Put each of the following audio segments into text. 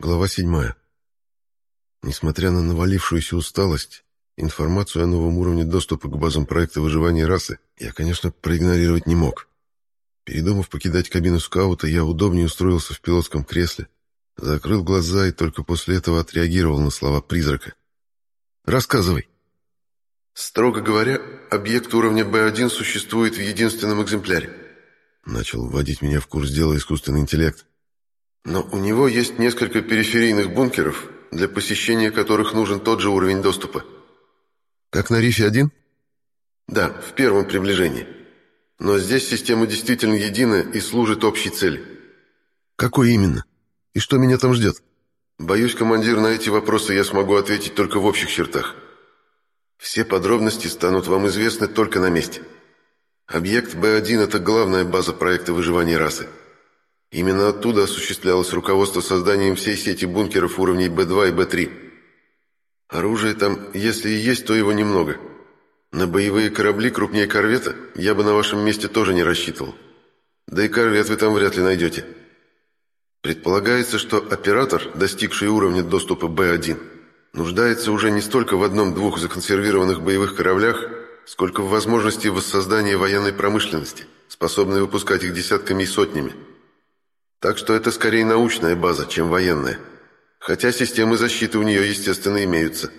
Глава 7. Несмотря на навалившуюся усталость, информацию о новом уровне доступа к базам проекта выживания расы я, конечно, проигнорировать не мог. Передумав покидать кабину скаута, я удобнее устроился в пилотском кресле, закрыл глаза и только после этого отреагировал на слова призрака. «Рассказывай». «Строго говоря, объект уровня Б1 существует в единственном экземпляре», начал вводить меня в курс дела искусственный интеллект. Но у него есть несколько периферийных бункеров, для посещения которых нужен тот же уровень доступа. Как на Рифе-1? Да, в первом приближении. Но здесь система действительно единая и служит общей цели. Какой именно? И что меня там ждет? Боюсь, командир, на эти вопросы я смогу ответить только в общих чертах. Все подробности станут вам известны только на месте. Объект Б1 – это главная база проекта выживания расы. Именно оттуда осуществлялось руководство созданием всей сети бункеров уровней Б2 и Б3. Оружие там, если и есть, то его немного. На боевые корабли крупнее корвета я бы на вашем месте тоже не рассчитывал. Да и корвет вы там вряд ли найдете. Предполагается, что оператор, достигший уровня доступа Б1, нуждается уже не столько в одном-двух законсервированных боевых кораблях, сколько в возможности воссоздания военной промышленности, способной выпускать их десятками и сотнями. Так что это скорее научная база, чем военная. Хотя системы защиты у нее, естественно, имеются.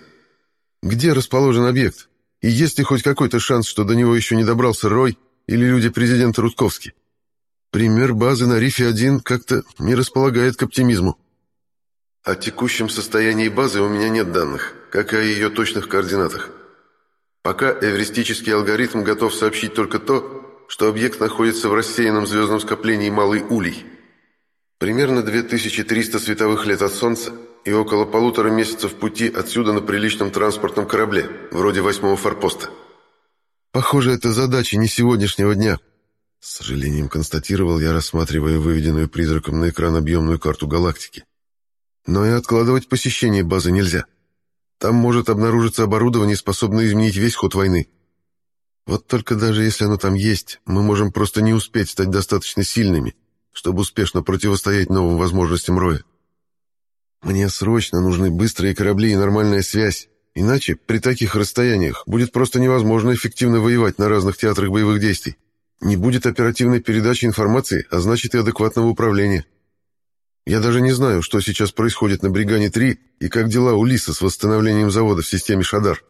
Где расположен объект? И есть ли хоть какой-то шанс, что до него еще не добрался Рой или люди президента Рудковски? Пример базы на Рифе-1 как-то не располагает к оптимизму. О текущем состоянии базы у меня нет данных, как и о ее точных координатах. Пока эвристический алгоритм готов сообщить только то, что объект находится в рассеянном звездном скоплении Малый Улей – Примерно 2300 световых лет от Солнца и около полутора месяцев пути отсюда на приличном транспортном корабле, вроде восьмого форпоста. Похоже, это задача не сегодняшнего дня. С сожалением констатировал я, рассматривая выведенную призраком на экран объемную карту галактики. Но и откладывать посещение базы нельзя. Там может обнаружиться оборудование, способное изменить весь ход войны. Вот только даже если оно там есть, мы можем просто не успеть стать достаточно сильными, чтобы успешно противостоять новым возможностям Роя. Мне срочно нужны быстрые корабли и нормальная связь, иначе при таких расстояниях будет просто невозможно эффективно воевать на разных театрах боевых действий. Не будет оперативной передачи информации, а значит и адекватного управления. Я даже не знаю, что сейчас происходит на Бригане-3 и как дела у Лиса с восстановлением завода в системе Шадар.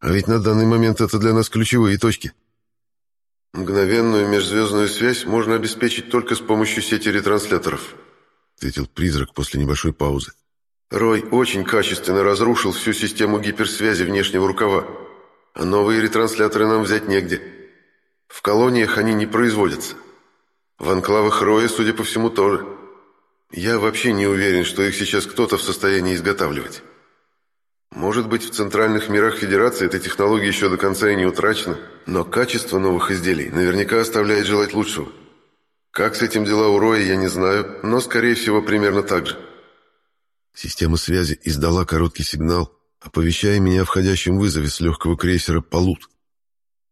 А ведь на данный момент это для нас ключевые точки. «Мгновенную межзвездную связь можно обеспечить только с помощью сети ретрансляторов», ответил призрак после небольшой паузы. «Рой очень качественно разрушил всю систему гиперсвязи внешнего рукава, а новые ретрансляторы нам взять негде. В колониях они не производятся. В анклавах Роя, судя по всему, тоже. Я вообще не уверен, что их сейчас кто-то в состоянии изготавливать». Может быть, в центральных мирах Федерации эта технология еще до конца и не утрачена, но качество новых изделий наверняка оставляет желать лучшего. Как с этим дела у Роя, я не знаю, но, скорее всего, примерно так же. Система связи издала короткий сигнал, оповещая меня о входящем вызове с легкого крейсера «Полут».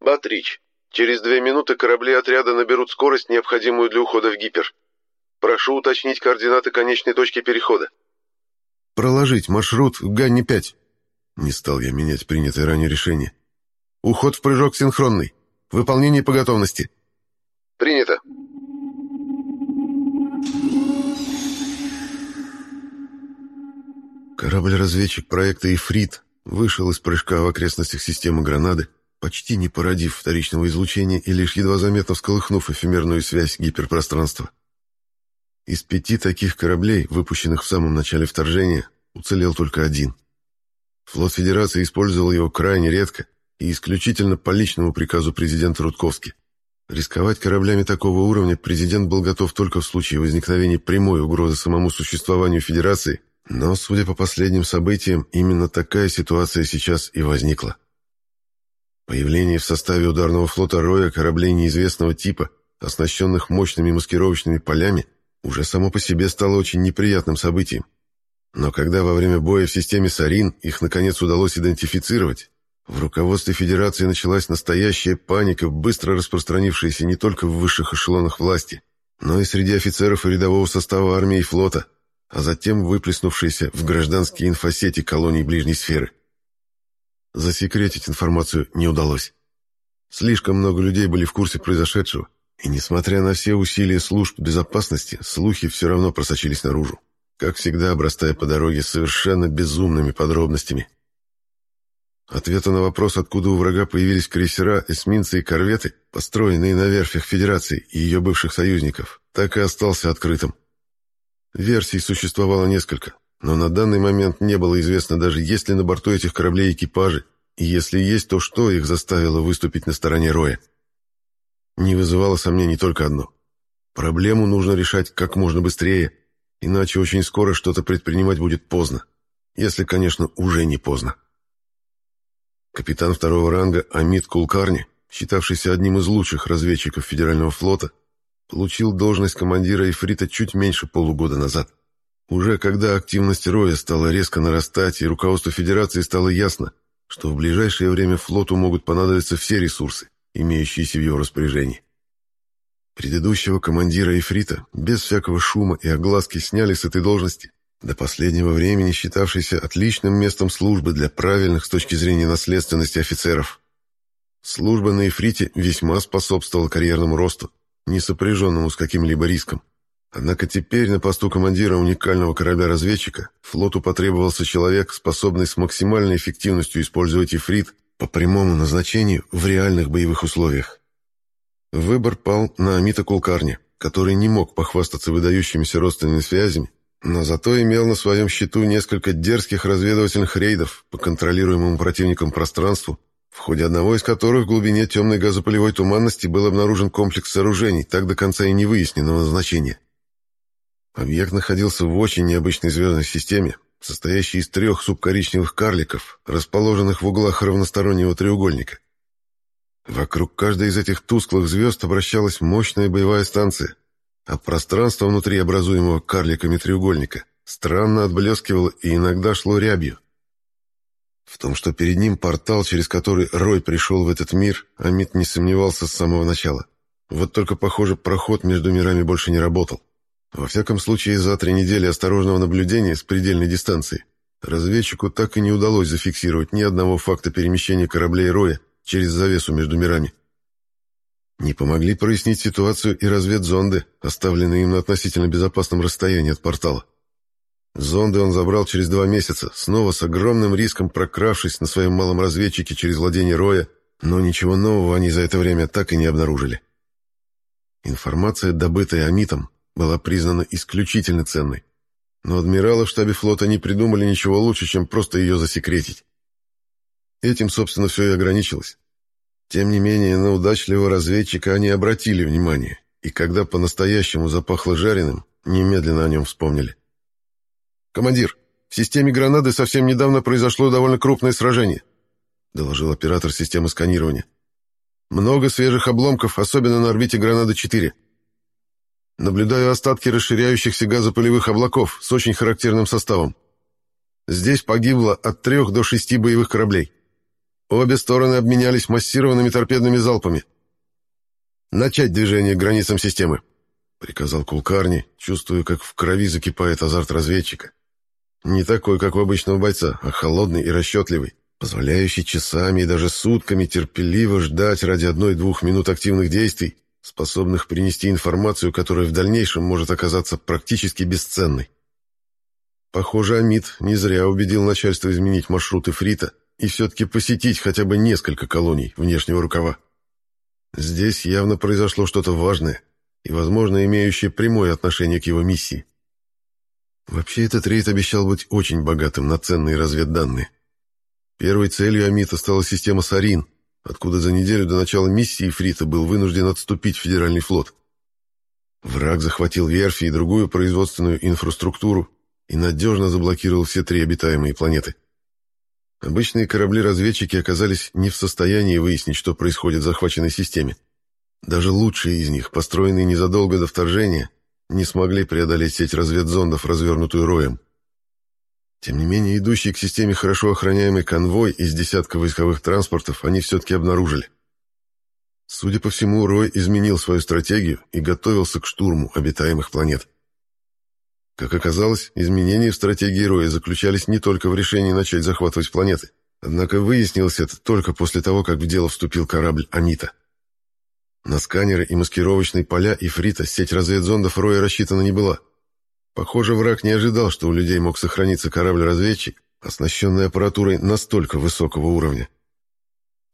«Батрич, через две минуты корабли отряда наберут скорость, необходимую для ухода в гипер. Прошу уточнить координаты конечной точки перехода». «Проложить маршрут в Ганни-5». Не стал я менять принятое ранее решение. Уход в прыжок синхронный. Выполнение по готовности. Принято. Корабль-разведчик проекта «Ифрит» вышел из прыжка в окрестностях системы гранады, почти не породив вторичного излучения и лишь едва заметно всколыхнув эфемерную связь гиперпространства. Из пяти таких кораблей, выпущенных в самом начале вторжения, уцелел только один — Флот Федерации использовал его крайне редко и исключительно по личному приказу президента Рудковски. Рисковать кораблями такого уровня президент был готов только в случае возникновения прямой угрозы самому существованию Федерации, но, судя по последним событиям, именно такая ситуация сейчас и возникла. Появление в составе ударного флота Роя кораблей неизвестного типа, оснащенных мощными маскировочными полями, уже само по себе стало очень неприятным событием. Но когда во время боя в системе Сарин их наконец удалось идентифицировать, в руководстве Федерации началась настоящая паника, быстро распространившаяся не только в высших эшелонах власти, но и среди офицеров и рядового состава армии и флота. а затем выплеснувшиеся в гражданские инфосети колоний ближней сферы. Засекретить информацию не удалось. Слишком много людей были в курсе произошедшего, и, несмотря на все усилия служб безопасности, слухи все равно просочились наружу, как всегда обрастая по дороге совершенно безумными подробностями. Ответа на вопрос, откуда у врага появились крейсера, эсминцы и корветы, построенные на верфях Федерации и ее бывших союзников, так и остался открытым. Версий существовало несколько, но на данный момент не было известно даже, есть ли на борту этих кораблей экипажи, и если есть, то что их заставило выступить на стороне Роя. Не вызывало сомнений только одно. Проблему нужно решать как можно быстрее, иначе очень скоро что-то предпринимать будет поздно. Если, конечно, уже не поздно. Капитан второго ранга Амит Кулкарни, считавшийся одним из лучших разведчиков Федерального флота, получил должность командира Эфрита чуть меньше полугода назад. Уже когда активность Роя стала резко нарастать, и руководству Федерации стало ясно, что в ближайшее время флоту могут понадобиться все ресурсы, имеющиеся в его распоряжении. Предыдущего командира Эфрита без всякого шума и огласки сняли с этой должности, до последнего времени считавшийся отличным местом службы для правильных с точки зрения наследственности офицеров. Служба на Эфрите весьма способствовала карьерному росту, не сопряженному с каким-либо риском. Однако теперь на посту командира уникального корабля-разведчика флоту потребовался человек, способный с максимальной эффективностью использовать Эфрит по прямому назначению в реальных боевых условиях. Выбор пал на Амита Кулкарни, который не мог похвастаться выдающимися родственными связями но зато имел на своем счету несколько дерзких разведывательных рейдов по контролируемому противником пространству, в ходе одного из которых в глубине темной газопылевой туманности был обнаружен комплекс сооружений, так до конца и не выясненного назначения. Объект находился в очень необычной звездной системе, состоящей из трех субкоричневых карликов, расположенных в углах равностороннего треугольника. Вокруг каждой из этих тусклых звезд обращалась мощная боевая станция, а пространство внутри образуемого карликами треугольника странно отблескивало и иногда шло рябью. В том, что перед ним портал, через который Рой пришел в этот мир, Амит не сомневался с самого начала. Вот только, похоже, проход между мирами больше не работал. Во всяком случае, за три недели осторожного наблюдения с предельной дистанции разведчику так и не удалось зафиксировать ни одного факта перемещения кораблей Роя через завесу между мирами. Не помогли прояснить ситуацию и разведзонды, оставленные им на относительно безопасном расстоянии от портала. Зонды он забрал через два месяца, снова с огромным риском прокравшись на своем малом разведчике через владение Роя, но ничего нового они за это время так и не обнаружили. Информация, добытая Амитом, была признана исключительно ценной. Но адмиралы в штабе флота не придумали ничего лучше, чем просто ее засекретить. Этим, собственно, все и ограничилось. Тем не менее, на удачливого разведчика они обратили внимание, и когда по-настоящему запахло жареным, немедленно о нем вспомнили. «Командир, в системе гранаты совсем недавно произошло довольно крупное сражение», доложил оператор системы сканирования. «Много свежих обломков, особенно на орбите Гранады-4. Наблюдаю остатки расширяющихся газопылевых облаков с очень характерным составом. Здесь погибло от трех до шести боевых кораблей. Обе стороны обменялись массированными торпедными залпами. «Начать движение к границам системы», — приказал Кулкарни, чувствуя, как в крови закипает азарт разведчика. Не такой, как у обычного бойца, а холодный и расчетливый, позволяющий часами и даже сутками терпеливо ждать ради одной-двух минут активных действий, способных принести информацию, которая в дальнейшем может оказаться практически бесценной. Похоже, Амид не зря убедил начальство изменить маршруты Фрита и все-таки посетить хотя бы несколько колоний внешнего рукава. Здесь явно произошло что-то важное и, возможно, имеющее прямое отношение к его миссии. Вообще, этот рейд обещал быть очень богатым на ценные разведданные. Первой целью Амита стала система «Сарин», откуда за неделю до начала миссии Фрита был вынужден отступить Федеральный флот. Враг захватил верфи и другую производственную инфраструктуру и надежно заблокировал все три обитаемые планеты – Обычные корабли-разведчики оказались не в состоянии выяснить, что происходит в захваченной системе. Даже лучшие из них, построенные незадолго до вторжения, не смогли преодолеть сеть разведзондов, развернутую роем. Тем не менее, идущий к системе хорошо охраняемый конвой из десятка войсковых транспортов они все-таки обнаружили. Судя по всему, Рой изменил свою стратегию и готовился к штурму обитаемых планет. Как оказалось, изменения в стратегии Роя заключались не только в решении начать захватывать планеты. Однако выяснилось это только после того, как в дело вступил корабль «Анита». На сканеры и маскировочные поля Ифрита сеть разведзондов Роя рассчитана не была. Похоже, враг не ожидал, что у людей мог сохраниться корабль-разведчик, оснащенный аппаратурой настолько высокого уровня.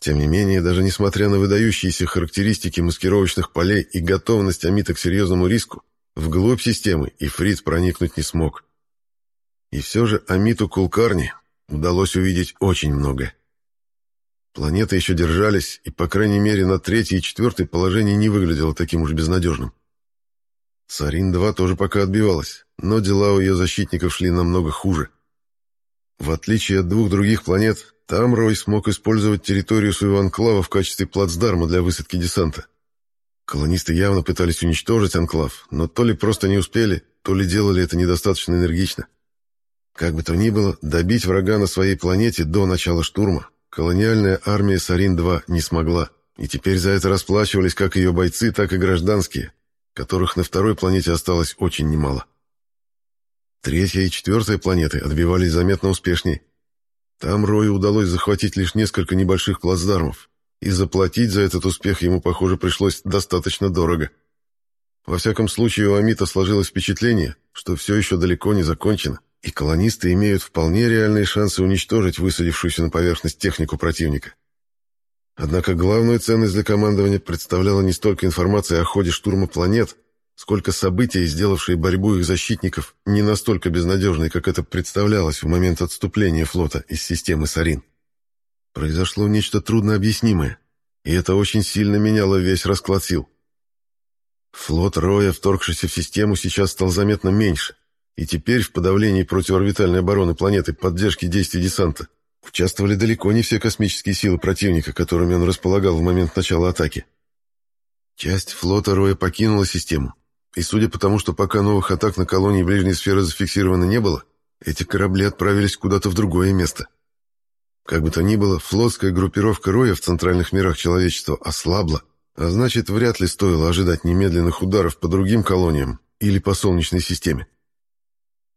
Тем не менее, даже несмотря на выдающиеся характеристики маскировочных полей и готовность Амита к серьезному риску, Вглубь системы Ифрит проникнуть не смог. И все же Амиту Кулкарни удалось увидеть очень много. Планеты еще держались, и, по крайней мере, на третьей и четвертой положение не выглядело таким уж безнадежным. Сарин-2 тоже пока отбивалась, но дела у ее защитников шли намного хуже. В отличие от двух других планет, там Рой смог использовать территорию своего анклава в качестве плацдарма для высадки десанта. Колонисты явно пытались уничтожить анклав, но то ли просто не успели, то ли делали это недостаточно энергично. Как бы то ни было, добить врага на своей планете до начала штурма колониальная армия Сарин-2 не смогла, и теперь за это расплачивались как ее бойцы, так и гражданские, которых на второй планете осталось очень немало. Третья и четвертая планеты отбивались заметно успешнее. Там Рою удалось захватить лишь несколько небольших плацдармов, и заплатить за этот успех ему, похоже, пришлось достаточно дорого. Во всяком случае, у Амита сложилось впечатление, что все еще далеко не закончено, и колонисты имеют вполне реальные шансы уничтожить высадившуюся на поверхность технику противника. Однако главную ценность для командования представляла не столько информация о ходе штурма планет, сколько события, сделавшие борьбу их защитников не настолько безнадежной, как это представлялось в момент отступления флота из системы Сарин. Произошло нечто труднообъяснимое, и это очень сильно меняло весь расклад сил. Флот Роя, вторгшийся в систему, сейчас стал заметно меньше, и теперь в подавлении противорбитальной обороны планеты поддержки действий десанта участвовали далеко не все космические силы противника, которыми он располагал в момент начала атаки. Часть флота Роя покинула систему, и судя по тому, что пока новых атак на колонии ближней сферы зафиксировано не было, эти корабли отправились куда-то в другое место. Как бы то ни было, флотская группировка Роя в центральных мирах человечества ослабла, а значит, вряд ли стоило ожидать немедленных ударов по другим колониям или по Солнечной системе.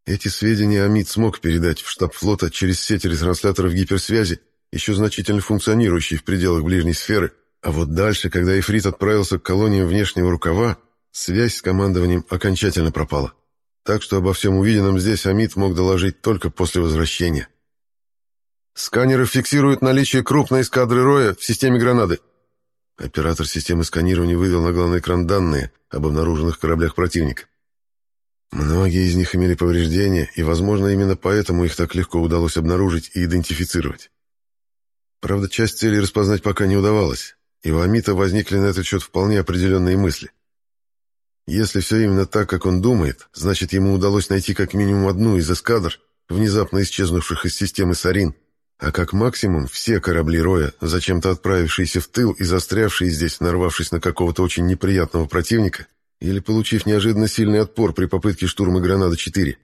Эти сведения Амид смог передать в штаб флота через сеть ретрансляторов гиперсвязи, еще значительно функционирующие в пределах ближней сферы, а вот дальше, когда Эфрит отправился к колониям внешнего рукава, связь с командованием окончательно пропала. Так что обо всем увиденном здесь Амид мог доложить только после возвращения. Сканеры фиксируют наличие крупной эскадры Роя в системе гранады. Оператор системы сканирования вывел на главный экран данные об обнаруженных кораблях противника. Многие из них имели повреждения, и, возможно, именно поэтому их так легко удалось обнаружить и идентифицировать. Правда, часть целей распознать пока не удавалось, и у Амита возникли на этот счет вполне определенные мысли. Если все именно так, как он думает, значит, ему удалось найти как минимум одну из эскадр, внезапно исчезнувших из системы Сарин, а как максимум все корабли Роя, зачем-то отправившиеся в тыл и застрявшие здесь, нарвавшись на какого-то очень неприятного противника, или получив неожиданно сильный отпор при попытке штурма Гранада-4.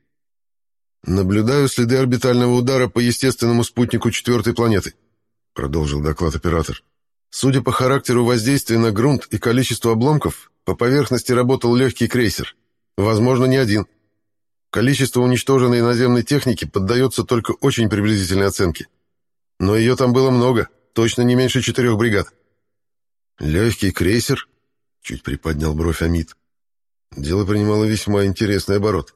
«Наблюдаю следы орбитального удара по естественному спутнику четвертой планеты», продолжил доклад оператор. «Судя по характеру воздействия на грунт и количеству обломков, по поверхности работал легкий крейсер. Возможно, не один. Количество уничтоженной наземной техники поддается только очень приблизительной оценке. Но ее там было много, точно не меньше четырех бригад. «Легкий крейсер?» — чуть приподнял бровь Амид. Дело принимало весьма интересный оборот.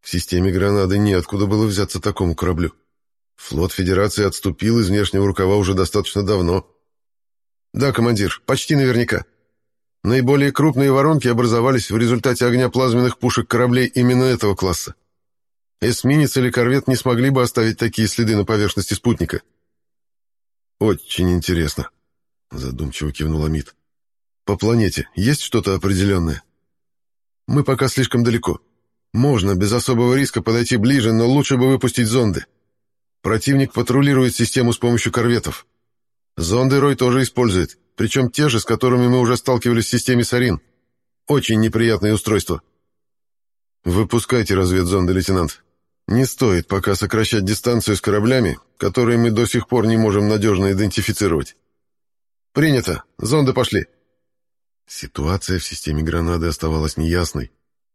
В системе гранады неоткуда было взяться такому кораблю. Флот Федерации отступил из внешнего рукава уже достаточно давно. «Да, командир, почти наверняка. Наиболее крупные воронки образовались в результате огня плазменных пушек кораблей именно этого класса. Эсминец или корвет не смогли бы оставить такие следы на поверхности спутника». «Очень интересно», — задумчиво кивнул Амид. «По планете есть что-то определенное?» «Мы пока слишком далеко. Можно без особого риска подойти ближе, но лучше бы выпустить зонды. Противник патрулирует систему с помощью корветов. Зонды Рой тоже использует, причем те же, с которыми мы уже сталкивались в системе Сарин. Очень неприятное устройство». «Выпускайте разведзонды, лейтенант. Не стоит пока сокращать дистанцию с кораблями, которые мы до сих пор не можем надежно идентифицировать. Принято. Зонды пошли. Ситуация в системе гранады оставалась неясной.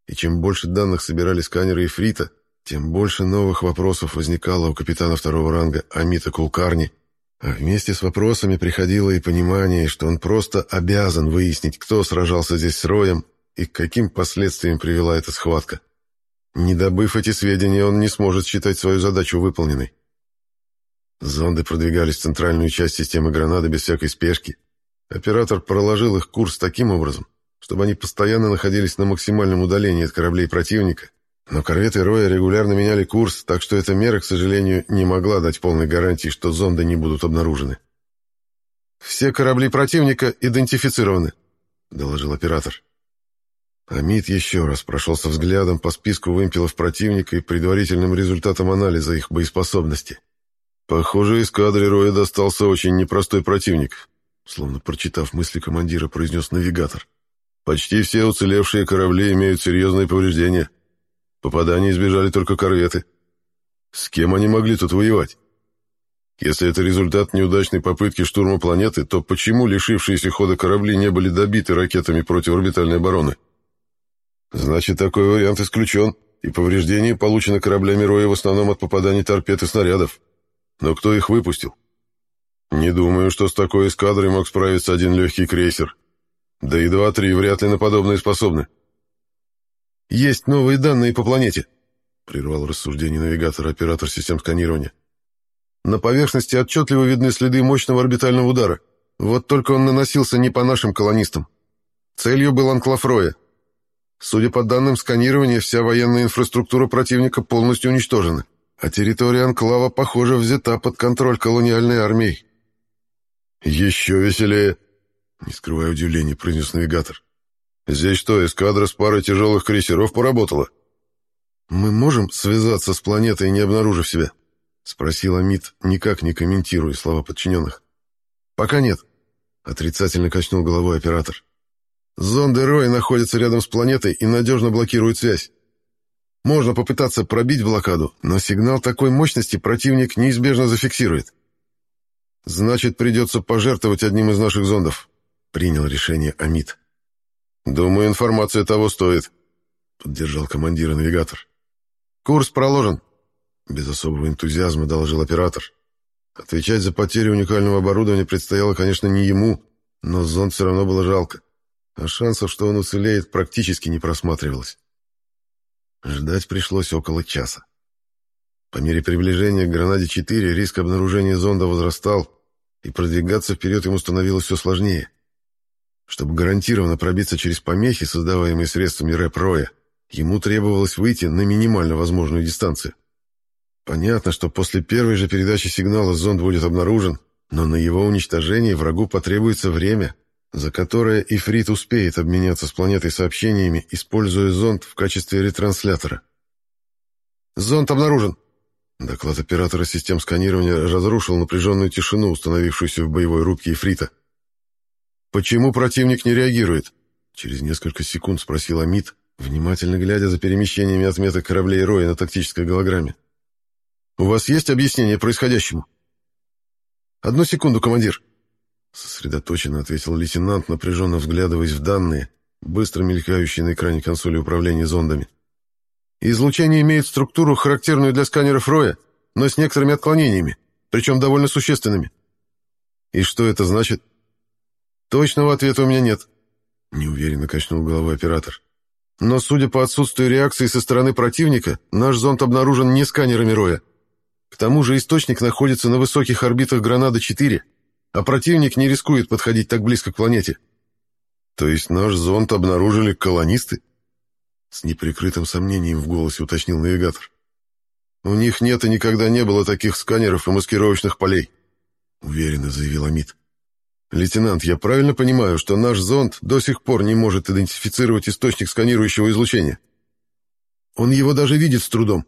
и чем больше данных собирали сканеры Ифрита, тем больше новых вопросов возникало у капитана второго ранга Амита Кулкарни, а вместе с вопросами приходило и понимание, что он просто обязан выяснить, кто сражался здесь с Роем и к каким последствиям привела эта схватка. Не добыв эти сведения, он не сможет считать свою задачу выполненной. Зонды продвигались в центральную часть системы гранаты без всякой спешки. Оператор проложил их курс таким образом, чтобы они постоянно находились на максимальном удалении от кораблей противника, но корветы Роя регулярно меняли курс, так что эта мера, к сожалению, не могла дать полной гарантии, что зонды не будут обнаружены. «Все корабли противника идентифицированы», — доложил оператор. Амид еще раз прошелся взглядом по списку вымпелов противника и предварительным результатам анализа их боеспособности. «Похоже, эскадре Роя достался очень непростой противник», словно прочитав мысли командира, произнес навигатор. «Почти все уцелевшие корабли имеют серьезные повреждения. Попадания избежали только корветы. С кем они могли тут воевать? Если это результат неудачной попытки штурма планеты, то почему лишившиеся хода корабли не были добиты ракетами противорбитальной обороны? Значит, такой вариант исключен, и повреждения получены кораблями Роя в основном от попаданий торпед и снарядов. Но кто их выпустил? Не думаю, что с такой эскадрой мог справиться один легкий крейсер. Да и два-три вряд ли на подобное способны. «Есть новые данные по планете», — прервал рассуждение навигатора оператор систем сканирования. «На поверхности отчетливо видны следы мощного орбитального удара. Вот только он наносился не по нашим колонистам. Целью был анклав Роя. Судя по данным сканирования, вся военная инфраструктура противника полностью уничтожена, а территория анклава, похоже, взята под контроль колониальной армией». «Еще веселее», — не скрывая удивления, произнес навигатор. Здесь что, эскадра с парой тяжелых крейсеров поработала? Мы можем связаться с планетой, не обнаружив себя? Спросил Амит, никак не комментируя слова подчиненных. Пока нет. Отрицательно качнул головой оператор. Зонды Рой находятся рядом с планетой и надежно блокируют связь. Можно попытаться пробить блокаду, но сигнал такой мощности противник неизбежно зафиксирует. Значит, придется пожертвовать одним из наших зондов, принял решение Амит. «Думаю, информация того стоит», — поддержал командир навигатор. «Курс проложен», — без особого энтузиазма доложил оператор. Отвечать за потерю уникального оборудования предстояло, конечно, не ему, но зонд все равно было жалко, а шансов, что он уцелеет, практически не просматривалось. Ждать пришлось около часа. По мере приближения к «Гранаде-4» риск обнаружения зонда возрастал, и продвигаться вперед ему становилось все сложнее. Чтобы гарантированно пробиться через помехи, создаваемые средствами рэп-роя, ему требовалось выйти на минимально возможную дистанцию. Понятно, что после первой же передачи сигнала зонд будет обнаружен, но на его уничтожение врагу потребуется время, за которое Ифрит успеет обменяться с планетой сообщениями, используя зонд в качестве ретранслятора. «Зонд обнаружен!» Доклад оператора систем сканирования разрушил напряженную тишину, установившуюся в боевой рубке Ифрита. «Почему противник не реагирует?» Через несколько секунд спросил Амит, внимательно глядя за перемещениями отметок кораблей Роя на тактической голограмме. «У вас есть объяснение происходящему?» «Одну секунду, командир!» Сосредоточенно ответил лейтенант, напряженно взглядываясь в данные, быстро мелькающие на экране консоли управления зондами. «Излучение имеет структуру, характерную для сканеров Роя, но с некоторыми отклонениями, причем довольно существенными». «И что это значит?» Точного ответа у меня нет. Неуверенно качнул головой оператор. Но, судя по отсутствию реакции со стороны противника, наш зонд обнаружен не сканерами Роя. К тому же источник находится на высоких орбитах Гранада-4, а противник не рискует подходить так близко к планете. То есть наш зонд обнаружили колонисты? С неприкрытым сомнением в голосе уточнил навигатор. У них нет и никогда не было таких сканеров и маскировочных полей, уверенно заявил Амит. «Лейтенант, я правильно понимаю, что наш зонд до сих пор не может идентифицировать источник сканирующего излучения? Он его даже видит с трудом.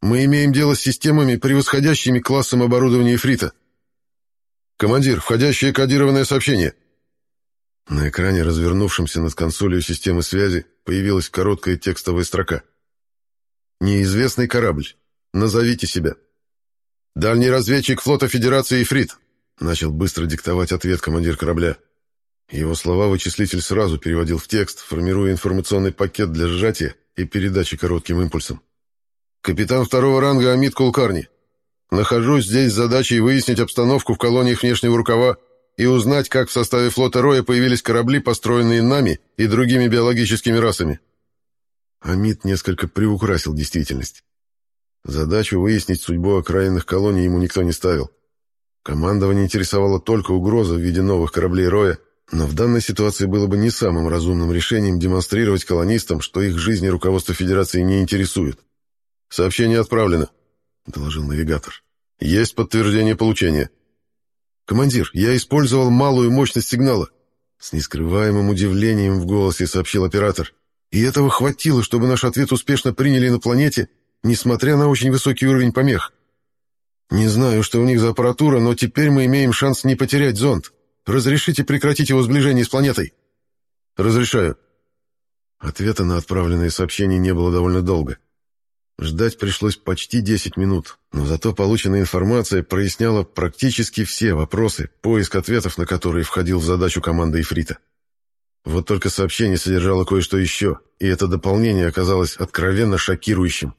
Мы имеем дело с системами, превосходящими классом оборудования Эфрита. Командир, входящее кодированное сообщение». На экране, развернувшемся над консолью системы связи, появилась короткая текстовая строка. «Неизвестный корабль. Назовите себя. Дальний разведчик флота Федерации Эфрит. Начал быстро диктовать ответ командир корабля. Его слова вычислитель сразу переводил в текст, формируя информационный пакет для сжатия и передачи коротким импульсом. «Капитан второго ранга Амид Кулкарни. Нахожусь здесь с задачей выяснить обстановку в колониях внешнего рукава и узнать, как в составе флота Роя появились корабли, построенные нами и другими биологическими расами». Амид несколько приукрасил действительность. Задачу выяснить судьбу окраинных колоний ему никто не ставил. Командование интересовало только угроза в виде новых кораблей Роя, но в данной ситуации было бы не самым разумным решением демонстрировать колонистам, что их жизни руководство Федерации не интересует. «Сообщение отправлено», — доложил навигатор. «Есть подтверждение получения». «Командир, я использовал малую мощность сигнала», — с нескрываемым удивлением в голосе сообщил оператор. «И этого хватило, чтобы наш ответ успешно приняли на планете, несмотря на очень высокий уровень помех. Не знаю, что у них за аппаратура, но теперь мы имеем шанс не потерять зонд. Разрешите прекратить его сближение с планетой?» «Разрешаю». Ответа на отправленные сообщения не было довольно долго. Ждать пришлось почти 10 минут, но зато полученная информация проясняла практически все вопросы, поиск ответов на которые входил в задачу команды Ифрита. Вот только сообщение содержало кое-что еще, и это дополнение оказалось откровенно шокирующим.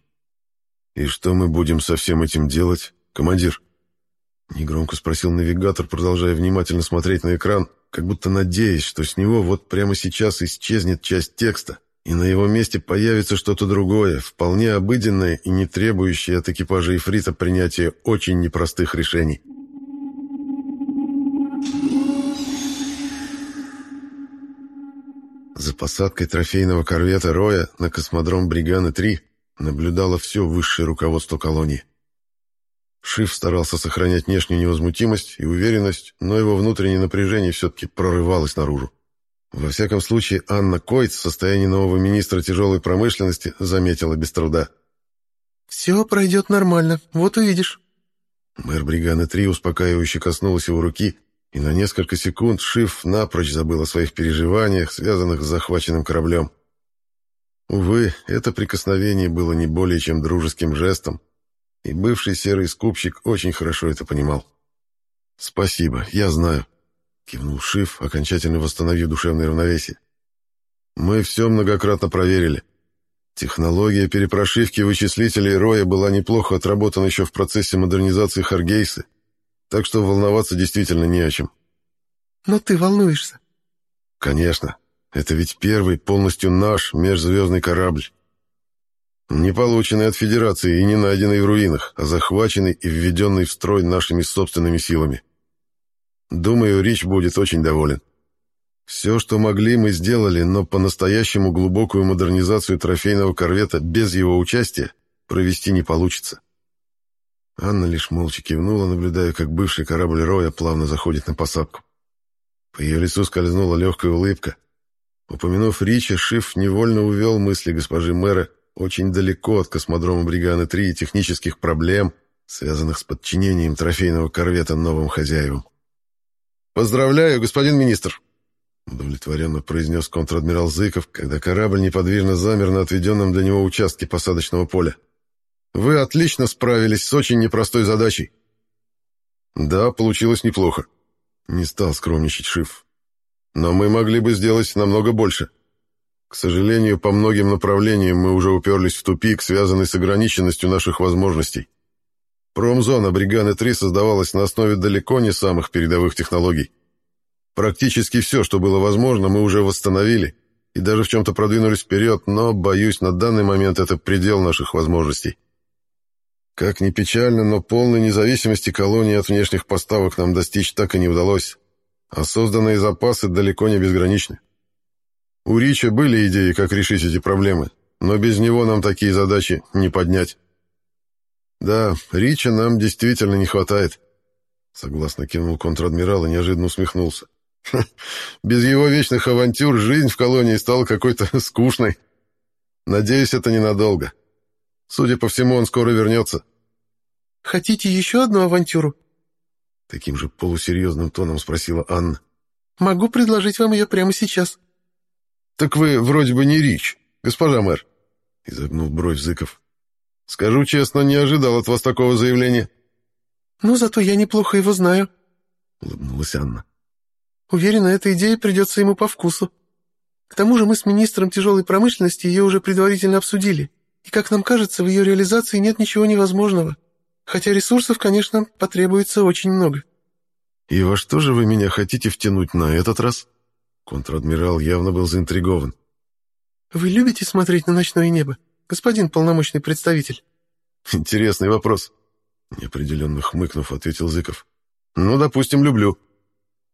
«И что мы будем со всем этим делать, командир?» Негромко спросил навигатор, продолжая внимательно смотреть на экран, как будто надеясь, что с него вот прямо сейчас исчезнет часть текста, и на его месте появится что-то другое, вполне обыденное и не требующее от экипажа Ифрита принятия очень непростых решений. За посадкой трофейного корвета «Роя» на космодром «Бриганы-3» наблюдало все высшее руководство колонии. Шиф старался сохранять внешнюю невозмутимость и уверенность, но его внутреннее напряжение все-таки прорывалось наружу. Во всяком случае, Анна Койц в состоянии нового министра тяжелой промышленности заметила без труда. «Все пройдет нормально, вот увидишь». Мэр Бриганы-3 успокаивающе коснулась его руки, и на несколько секунд Шиф напрочь забыл о своих переживаниях, связанных с захваченным кораблем. Увы, это прикосновение было не более чем дружеским жестом, и бывший серый скупщик очень хорошо это понимал. «Спасибо, я знаю», — кивнул Шиф, окончательно восстановив душевное равновесие. «Мы все многократно проверили. Технология перепрошивки вычислителей Роя была неплохо отработана еще в процессе модернизации Харгейсы, так что волноваться действительно не о чем». «Но ты волнуешься». «Конечно. Это ведь первый полностью наш межзвездный корабль. Не полученный от Федерации и не найденный в руинах, а захваченный и введенный в строй нашими собственными силами. Думаю, Рич будет очень доволен. Все, что могли, мы сделали, но по-настоящему глубокую модернизацию трофейного корвета без его участия провести не получится. Анна лишь молча кивнула, наблюдая, как бывший корабль Роя плавно заходит на посадку. По ее лицу скользнула легкая улыбка. Упомянув Рича, Шиф невольно увел мысли госпожи мэра очень далеко от космодрома Бриганы-3 и технических проблем, связанных с подчинением трофейного корвета новым хозяевам. «Поздравляю, господин министр!» удовлетворенно произнес контр-адмирал Зыков, когда корабль неподвижно замер на отведенном для него участке посадочного поля. «Вы отлично справились с очень непростой задачей». «Да, получилось неплохо», — не стал скромничать Шиф. «Но мы могли бы сделать намного больше». К сожалению, по многим направлениям мы уже уперлись в тупик, связанный с ограниченностью наших возможностей. Промзона Бриганы-3 создавалась на основе далеко не самых передовых технологий. Практически все, что было возможно, мы уже восстановили и даже в чем-то продвинулись вперед, но, боюсь, на данный момент это предел наших возможностей. Как ни печально, но полной независимости колонии от внешних поставок нам достичь так и не удалось, а созданные запасы далеко не безграничны. У Рича были идеи, как решить эти проблемы, но без него нам такие задачи не поднять. Да, Рича нам действительно не хватает. Согласно кивнул контр-адмирал и неожиданно усмехнулся. Без его вечных авантюр жизнь в колонии стала какой-то скучной. Надеюсь, это ненадолго. Судя по всему, он скоро вернется. «Хотите еще одну авантюру?» Таким же полусерьезным тоном спросила Анна. «Могу предложить вам ее прямо сейчас». «Так вы вроде бы не Рич, госпожа мэр», — изогнул бровь Зыков. «Скажу честно, не ожидал от вас такого заявления». «Ну, зато я неплохо его знаю», — улыбнулась Анна. «Уверена, эта идея придется ему по вкусу». К тому же мы с министром тяжелой промышленности ее уже предварительно обсудили, и, как нам кажется, в ее реализации нет ничего невозможного, хотя ресурсов, конечно, потребуется очень много». «И во что же вы меня хотите втянуть на этот раз?» Контр-адмирал явно был заинтригован. «Вы любите смотреть на ночное небо, господин полномочный представитель?» «Интересный вопрос», — неопределенно хмыкнув, ответил Зыков. «Ну, допустим, люблю».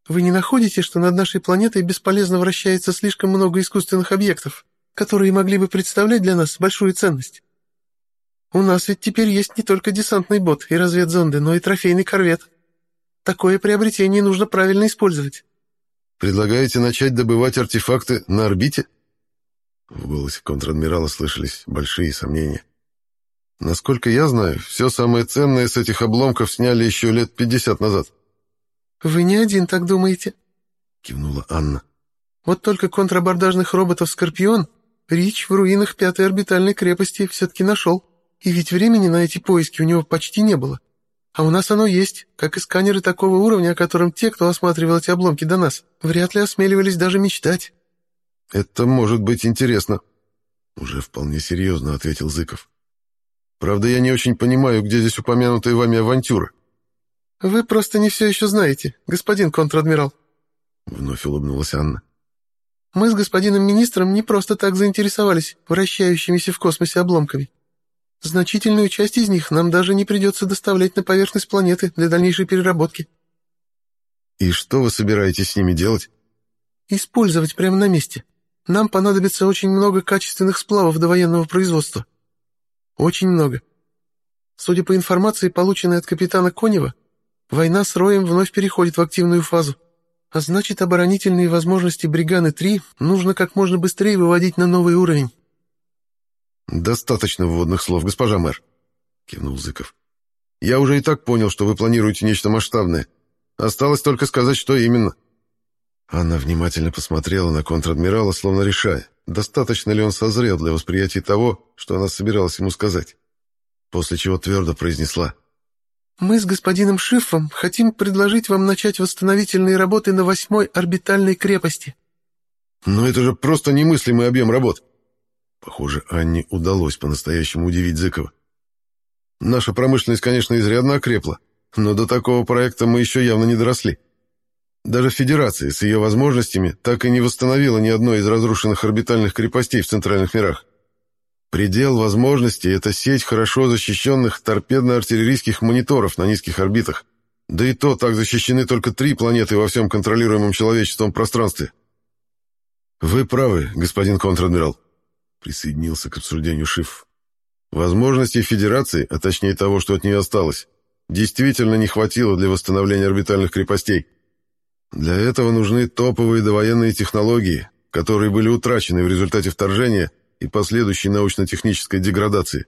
«Вы не находите, что над нашей планетой бесполезно вращается слишком много искусственных объектов, которые могли бы представлять для нас большую ценность? У нас ведь теперь есть не только десантный бот и разведзонды, но и трофейный корвет. Такое приобретение нужно правильно использовать». «Предлагаете начать добывать артефакты на орбите?» В голосе контр-адмирала слышались большие сомнения. «Насколько я знаю, все самое ценное с этих обломков сняли еще лет пятьдесят назад». «Вы не один так думаете?» — кивнула Анна. «Вот только контрабордажных роботов «Скорпион» Рич в руинах пятой орбитальной крепости все-таки нашел. И ведь времени на эти поиски у него почти не было. А у нас оно есть, как и сканеры такого уровня, о котором те, кто осматривал эти обломки до нас, вряд ли осмеливались даже мечтать». «Это может быть интересно», — уже вполне серьезно ответил Зыков. «Правда, я не очень понимаю, где здесь упомянутая вами авантюра». «Вы просто не все еще знаете, господин контр-адмирал», — вновь улыбнулась Анна. «Мы с господином министром не просто так заинтересовались вращающимися в космосе обломками. Значительную часть из них нам даже не придется доставлять на поверхность планеты для дальнейшей переработки». «И что вы собираетесь с ними делать?» «Использовать прямо на месте. Нам понадобится очень много качественных сплавов до военного производства. Очень много. Судя по информации, полученной от капитана Конева, война с Роем вновь переходит в активную фазу. А значит, оборонительные возможности Бриганы-3 нужно как можно быстрее выводить на новый уровень. «Достаточно вводных слов, госпожа мэр», — кивнул Зыков. «Я уже и так понял, что вы планируете нечто масштабное. Осталось только сказать, что именно». Она внимательно посмотрела на контр-адмирала, словно решая, достаточно ли он созрел для восприятия того, что она собиралась ему сказать. После чего твердо произнесла. «Мы с господином Шиффом хотим предложить вам начать восстановительные работы на восьмой орбитальной крепости». «Но это же просто немыслимый объем работ!» Похоже, Анне удалось по-настоящему удивить Зыкова. «Наша промышленность, конечно, изрядно окрепла, но до такого проекта мы еще явно не доросли. Даже Федерация с ее возможностями так и не восстановила ни одной из разрушенных орбитальных крепостей в центральных мирах. Предел возможностей — это сеть хорошо защищенных торпедно-артиллерийских мониторов на низких орбитах. Да и то так защищены только три планеты во всем контролируемом человечеством пространстве. «Вы правы, господин контр-адмирал», — присоединился к обсуждению Шиф. «Возможностей Федерации, а точнее того, что от нее осталось, действительно не хватило для восстановления орбитальных крепостей. Для этого нужны топовые довоенные технологии, которые были утрачены в результате вторжения и последующей научно-технической деградации.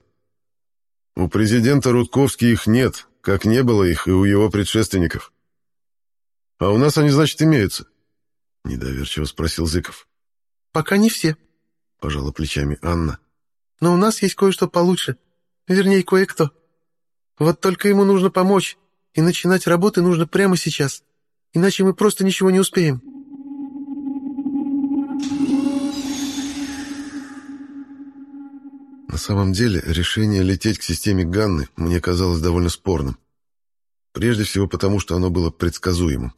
У президента Рудковски их нет, как не было их и у его предшественников. А у нас они, значит, имеются? Недоверчиво спросил Зыков. Пока не все, пожала плечами Анна. Но у нас есть кое-что получше. Вернее, кое-кто. Вот только ему нужно помочь, и начинать работы нужно прямо сейчас иначе мы просто ничего не успеем». На самом деле, решение лететь к системе Ганны мне казалось довольно спорным. Прежде всего потому, что оно было предсказуемым.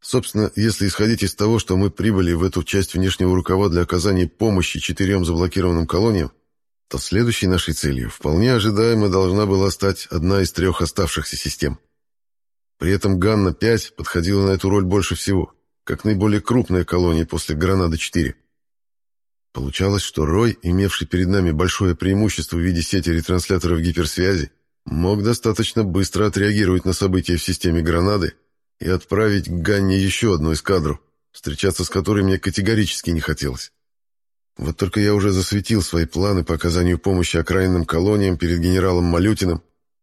Собственно, если исходить из того, что мы прибыли в эту часть внешнего рукава для оказания помощи четырем заблокированным колониям, то следующей нашей целью вполне ожидаемо должна была стать одна из трех оставшихся систем — при этом Ганна-5 подходила на эту роль больше всего, как наиболее крупная колония после Гранады-4. Получалось, что Рой, имевший перед нами большое преимущество в виде сети ретрансляторов гиперсвязи, мог достаточно быстро отреагировать на события в системе Гранады и отправить к Ганне еще одну эскадру, встречаться с которой мне категорически не хотелось. Вот только я уже засветил свои планы по оказанию помощи окраинным колониям перед генералом Малютиным,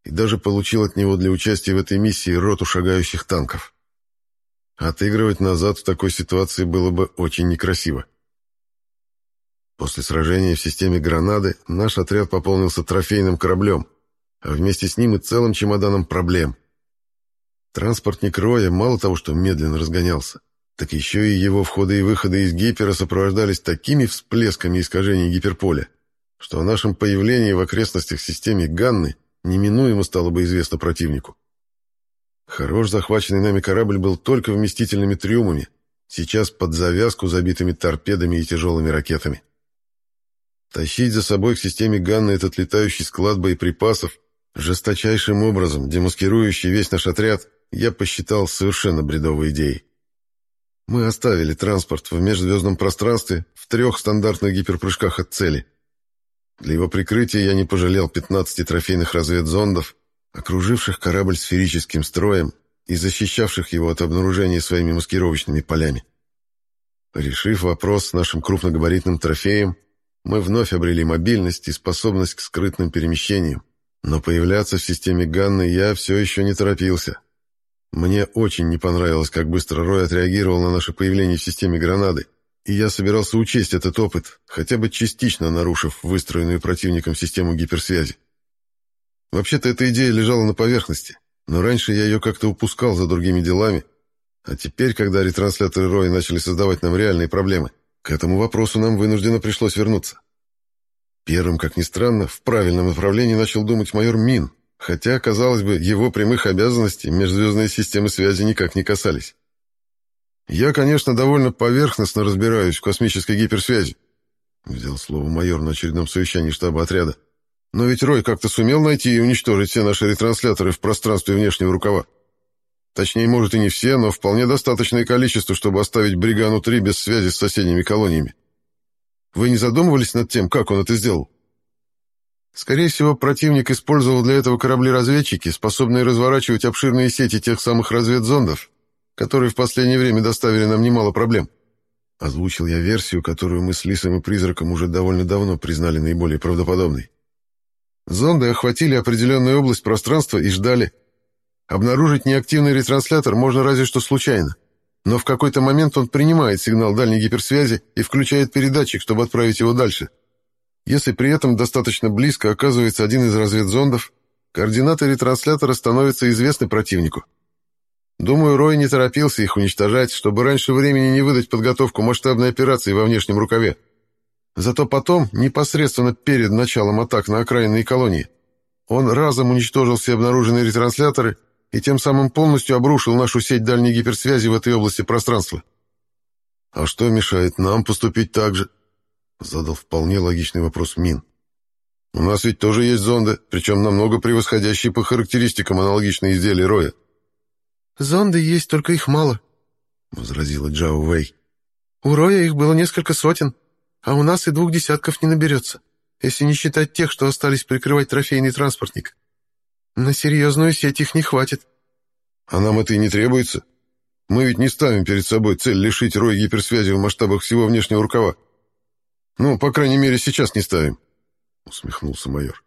и даже получил от него для участия в этой миссии роту шагающих танков. Отыгрывать назад в такой ситуации было бы очень некрасиво. После сражения в системе «Гранады» наш отряд пополнился трофейным кораблем, а вместе с ним и целым чемоданом проблем. Транспортник Роя мало того, что медленно разгонялся, так еще и его входы и выходы из гипера сопровождались такими всплесками искажений гиперполя, что о нашем появлении в окрестностях системы Ганны неминуемо стало бы известно противнику. Хорош захваченный нами корабль был только вместительными трюмами, сейчас под завязку забитыми торпедами и тяжелыми ракетами. Тащить за собой к системе Ганны этот летающий склад боеприпасов, жесточайшим образом демаскирующий весь наш отряд, я посчитал совершенно бредовой идеей. Мы оставили транспорт в межзвездном пространстве в трех стандартных гиперпрыжках от цели. Для его прикрытия я не пожалел 15 трофейных разведзондов, окруживших корабль сферическим строем и защищавших его от обнаружения своими маскировочными полями. Решив вопрос с нашим крупногабаритным трофеем, мы вновь обрели мобильность и способность к скрытным перемещениям, но появляться в системе Ганны я все еще не торопился. Мне очень не понравилось, как быстро Рой отреагировал на наше появление в системе гранады, и я собирался учесть этот опыт, хотя бы частично нарушив выстроенную противником систему гиперсвязи. Вообще-то эта идея лежала на поверхности, но раньше я ее как-то упускал за другими делами, а теперь, когда ретрансляторы Роя начали создавать нам реальные проблемы, к этому вопросу нам вынужденно пришлось вернуться. Первым, как ни странно, в правильном направлении начал думать майор Мин, Хотя, казалось бы, его прямых обязанностей межзвездные системы связи никак не касались. «Я, конечно, довольно поверхностно разбираюсь в космической гиперсвязи», взял слово майор на очередном совещании штаба отряда. «Но ведь Рой как-то сумел найти и уничтожить все наши ретрансляторы в пространстве внешнего рукава. Точнее, может и не все, но вполне достаточное количество, чтобы оставить Бригану-3 без связи с соседними колониями. Вы не задумывались над тем, как он это сделал?» Скорее всего, противник использовал для этого корабли-разведчики, способные разворачивать обширные сети тех самых разведзондов, которые в последнее время доставили нам немало проблем. Озвучил я версию, которую мы с Лисом и Призраком уже довольно давно признали наиболее правдоподобной. Зонды охватили определенную область пространства и ждали. Обнаружить неактивный ретранслятор можно разве что случайно. Но в какой-то момент он принимает сигнал дальней гиперсвязи и включает передатчик, чтобы отправить его дальше. Если при этом достаточно близко оказывается один из разведзондов, координаты ретранслятора становятся известны противнику. Думаю, Рой не торопился их уничтожать, чтобы раньше времени не выдать подготовку масштабной операции во внешнем рукаве. Зато потом, непосредственно перед началом атак на окраинные колонии, он разом уничтожил все обнаруженные ретрансляторы и тем самым полностью обрушил нашу сеть дальней гиперсвязи в этой области пространства. А что мешает нам поступить так же? Задал вполне логичный вопрос Мин. «У нас ведь тоже есть зонды, причем намного превосходящие по характеристикам аналогичные изделия Роя». «Зонды есть, только их мало», — возразила Джао Вэй. «У Роя их было несколько сотен, а у нас и двух десятков не наберется, если не считать тех, что остались прикрывать трофейный транспортник. На серьезную сеть их не хватит». «А нам это и не требуется. Мы ведь не ставим перед собой цель лишить Роя гиперсвязи в масштабах всего внешнего рукава. «Ну, по крайней мере, сейчас не ставим», — усмехнулся майор.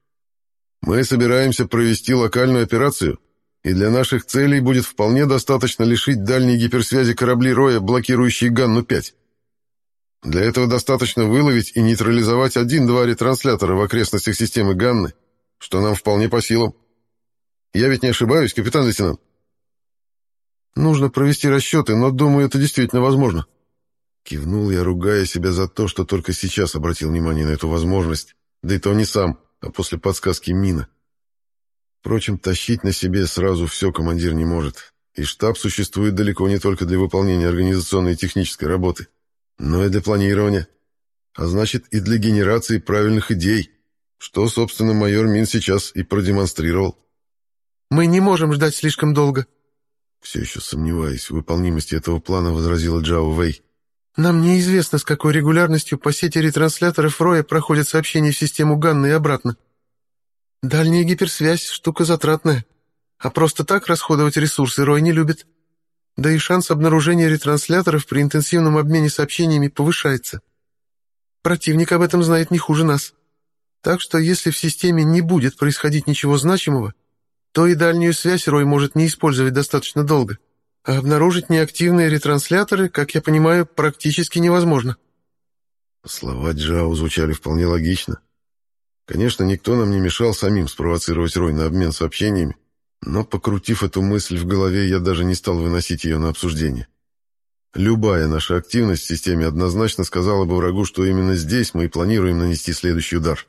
«Мы собираемся провести локальную операцию, и для наших целей будет вполне достаточно лишить дальней гиперсвязи корабли Роя, блокирующие Ганну-5. Для этого достаточно выловить и нейтрализовать один-два ретранслятора в окрестностях системы Ганны, что нам вполне по силам. Я ведь не ошибаюсь, капитан-лейтенант?» «Нужно провести расчеты, но, думаю, это действительно возможно», Кивнул я, ругая себя за то, что только сейчас обратил внимание на эту возможность, да и то не сам, а после подсказки Мина. Впрочем, тащить на себе сразу все командир не может, и штаб существует далеко не только для выполнения организационной и технической работы, но и для планирования, а значит и для генерации правильных идей, что, собственно, майор Мин сейчас и продемонстрировал. «Мы не можем ждать слишком долго», все еще сомневаясь в выполнимости этого плана, возразила Джао Вэй. Нам неизвестно, с какой регулярностью по сети ретрансляторов Роя проходят сообщения в систему Ганны и обратно. Дальняя гиперсвязь — штука затратная, а просто так расходовать ресурсы Рой не любит. Да и шанс обнаружения ретрансляторов при интенсивном обмене сообщениями повышается. Противник об этом знает не хуже нас. Так что если в системе не будет происходить ничего значимого, то и дальнюю связь Рой может не использовать достаточно долго. — а обнаружить неактивные ретрансляторы, как я понимаю, практически невозможно. Слова Джао звучали вполне логично. Конечно, никто нам не мешал самим спровоцировать Рой на обмен сообщениями, но, покрутив эту мысль в голове, я даже не стал выносить ее на обсуждение. Любая наша активность в системе однозначно сказала бы врагу, что именно здесь мы и планируем нанести следующий удар.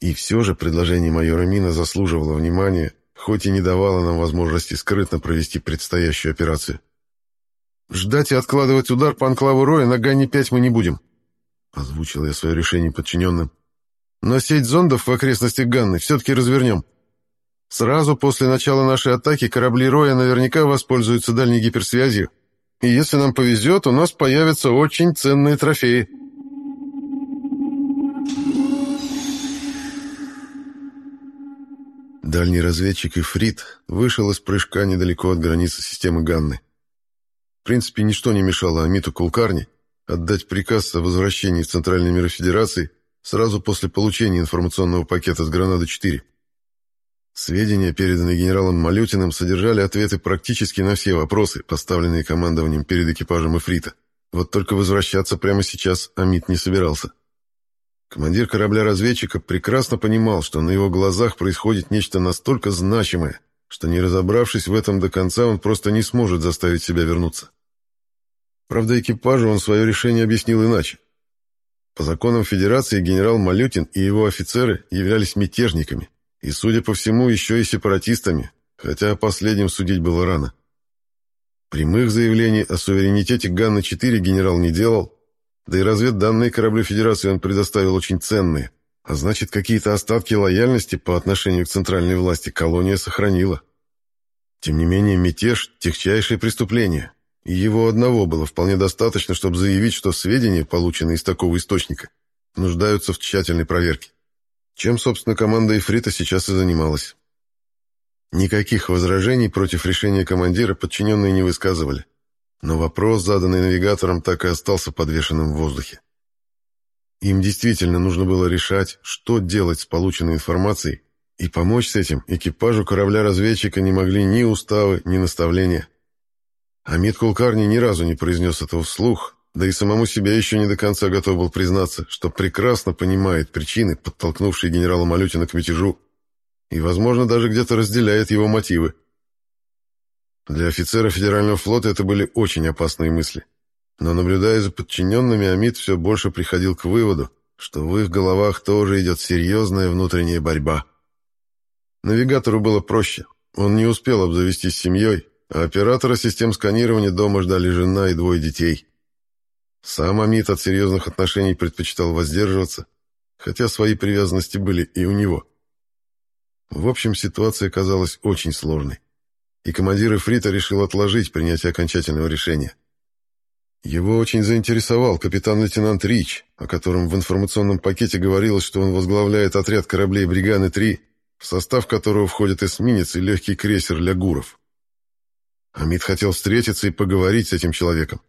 И все же предложение майора Мина заслуживало внимания, хоть и не давало нам возможности скрытно провести предстоящую операцию. «Ждать и откладывать удар по анклаву Роя на Ганне-5 мы не будем», — озвучил я свое решение подчиненным. «Но сеть зондов в окрестностях Ганны все-таки развернем. Сразу после начала нашей атаки корабли Роя наверняка воспользуются дальней гиперсвязью, и если нам повезет, у нас появятся очень ценные трофеи». Дальний разведчик Ифрит вышел из прыжка недалеко от границы системы Ганны. В принципе, ничто не мешало Амиту Кулкарни отдать приказ о возвращении в Центральный мир Федерации сразу после получения информационного пакета с Гранады-4. Сведения, переданные генералом Малютиным, содержали ответы практически на все вопросы, поставленные командованием перед экипажем Ифрита. Вот только возвращаться прямо сейчас Амит не собирался. Командир корабля-разведчика прекрасно понимал, что на его глазах происходит нечто настолько значимое, что не разобравшись в этом до конца, он просто не сможет заставить себя вернуться. Правда, экипажу он свое решение объяснил иначе. По законам Федерации генерал Малютин и его офицеры являлись мятежниками, и, судя по всему, еще и сепаратистами, хотя о последнем судить было рано. Прямых заявлений о суверенитете Ганна-4 генерал не делал, да и разведданные кораблю Федерации он предоставил очень ценные, а значит, какие-то остатки лояльности по отношению к центральной власти колония сохранила. Тем не менее, мятеж – техчайшее преступление, и его одного было вполне достаточно, чтобы заявить, что сведения, полученные из такого источника, нуждаются в тщательной проверке. Чем, собственно, команда Ифрита сейчас и занималась. Никаких возражений против решения командира подчиненные не высказывали. Но вопрос, заданный навигатором, так и остался подвешенным в воздухе. Им действительно нужно было решать, что делать с полученной информацией, и помочь с этим экипажу корабля-разведчика не могли ни уставы, ни наставления. Амид Кулкарни ни разу не произнес этого вслух, да и самому себе еще не до конца готов был признаться, что прекрасно понимает причины, подтолкнувшие генерала Малютина к мятежу, и, возможно, даже где-то разделяет его мотивы. Для офицера Федерального флота это были очень опасные мысли. Но, наблюдая за подчиненными, Амид все больше приходил к выводу, что в их головах тоже идет серьезная внутренняя борьба. Навигатору было проще. Он не успел обзавестись семьей, оператора систем сканирования дома ждали жена и двое детей. Сам Амид от серьезных отношений предпочитал воздерживаться, хотя свои привязанности были и у него. В общем, ситуация казалась очень сложной и командир Эфрита решил отложить принятие окончательного решения. Его очень заинтересовал капитан-лейтенант Рич, о котором в информационном пакете говорилось, что он возглавляет отряд кораблей «Бриганы-3», в состав которого входит эсминец и легкий крейсер «Лягуров». Амид хотел встретиться и поговорить с этим человеком.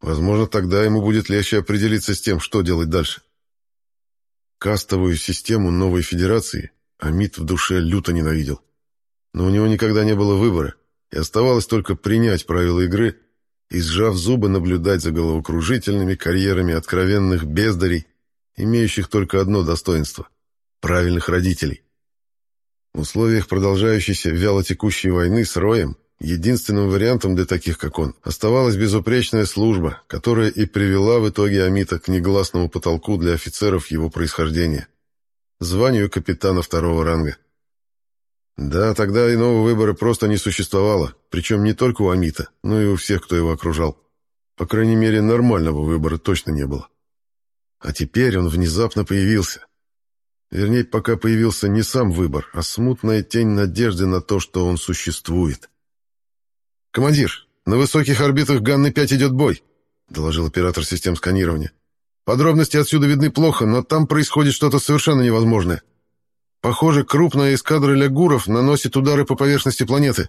Возможно, тогда ему будет легче определиться с тем, что делать дальше. Кастовую систему новой федерации Амид в душе люто ненавидел. Но у него никогда не было выбора, и оставалось только принять правила игры и, сжав зубы, наблюдать за головокружительными карьерами откровенных бездарей, имеющих только одно достоинство – правильных родителей. В условиях продолжающейся вялотекущей войны с Роем единственным вариантом для таких, как он, оставалась безупречная служба, которая и привела в итоге Амита к негласному потолку для офицеров его происхождения – званию капитана второго ранга. Да, тогда иного выбора просто не существовало, причем не только у Амита, но и у всех, кто его окружал. По крайней мере, нормального выбора точно не было. А теперь он внезапно появился. Вернее, пока появился не сам выбор, а смутная тень надежды на то, что он существует. «Командир, на высоких орбитах Ганны-5 идет бой», — доложил оператор систем сканирования. «Подробности отсюда видны плохо, но там происходит что-то совершенно невозможное. Похоже, крупная эскадра лягуров наносит удары по поверхности планеты.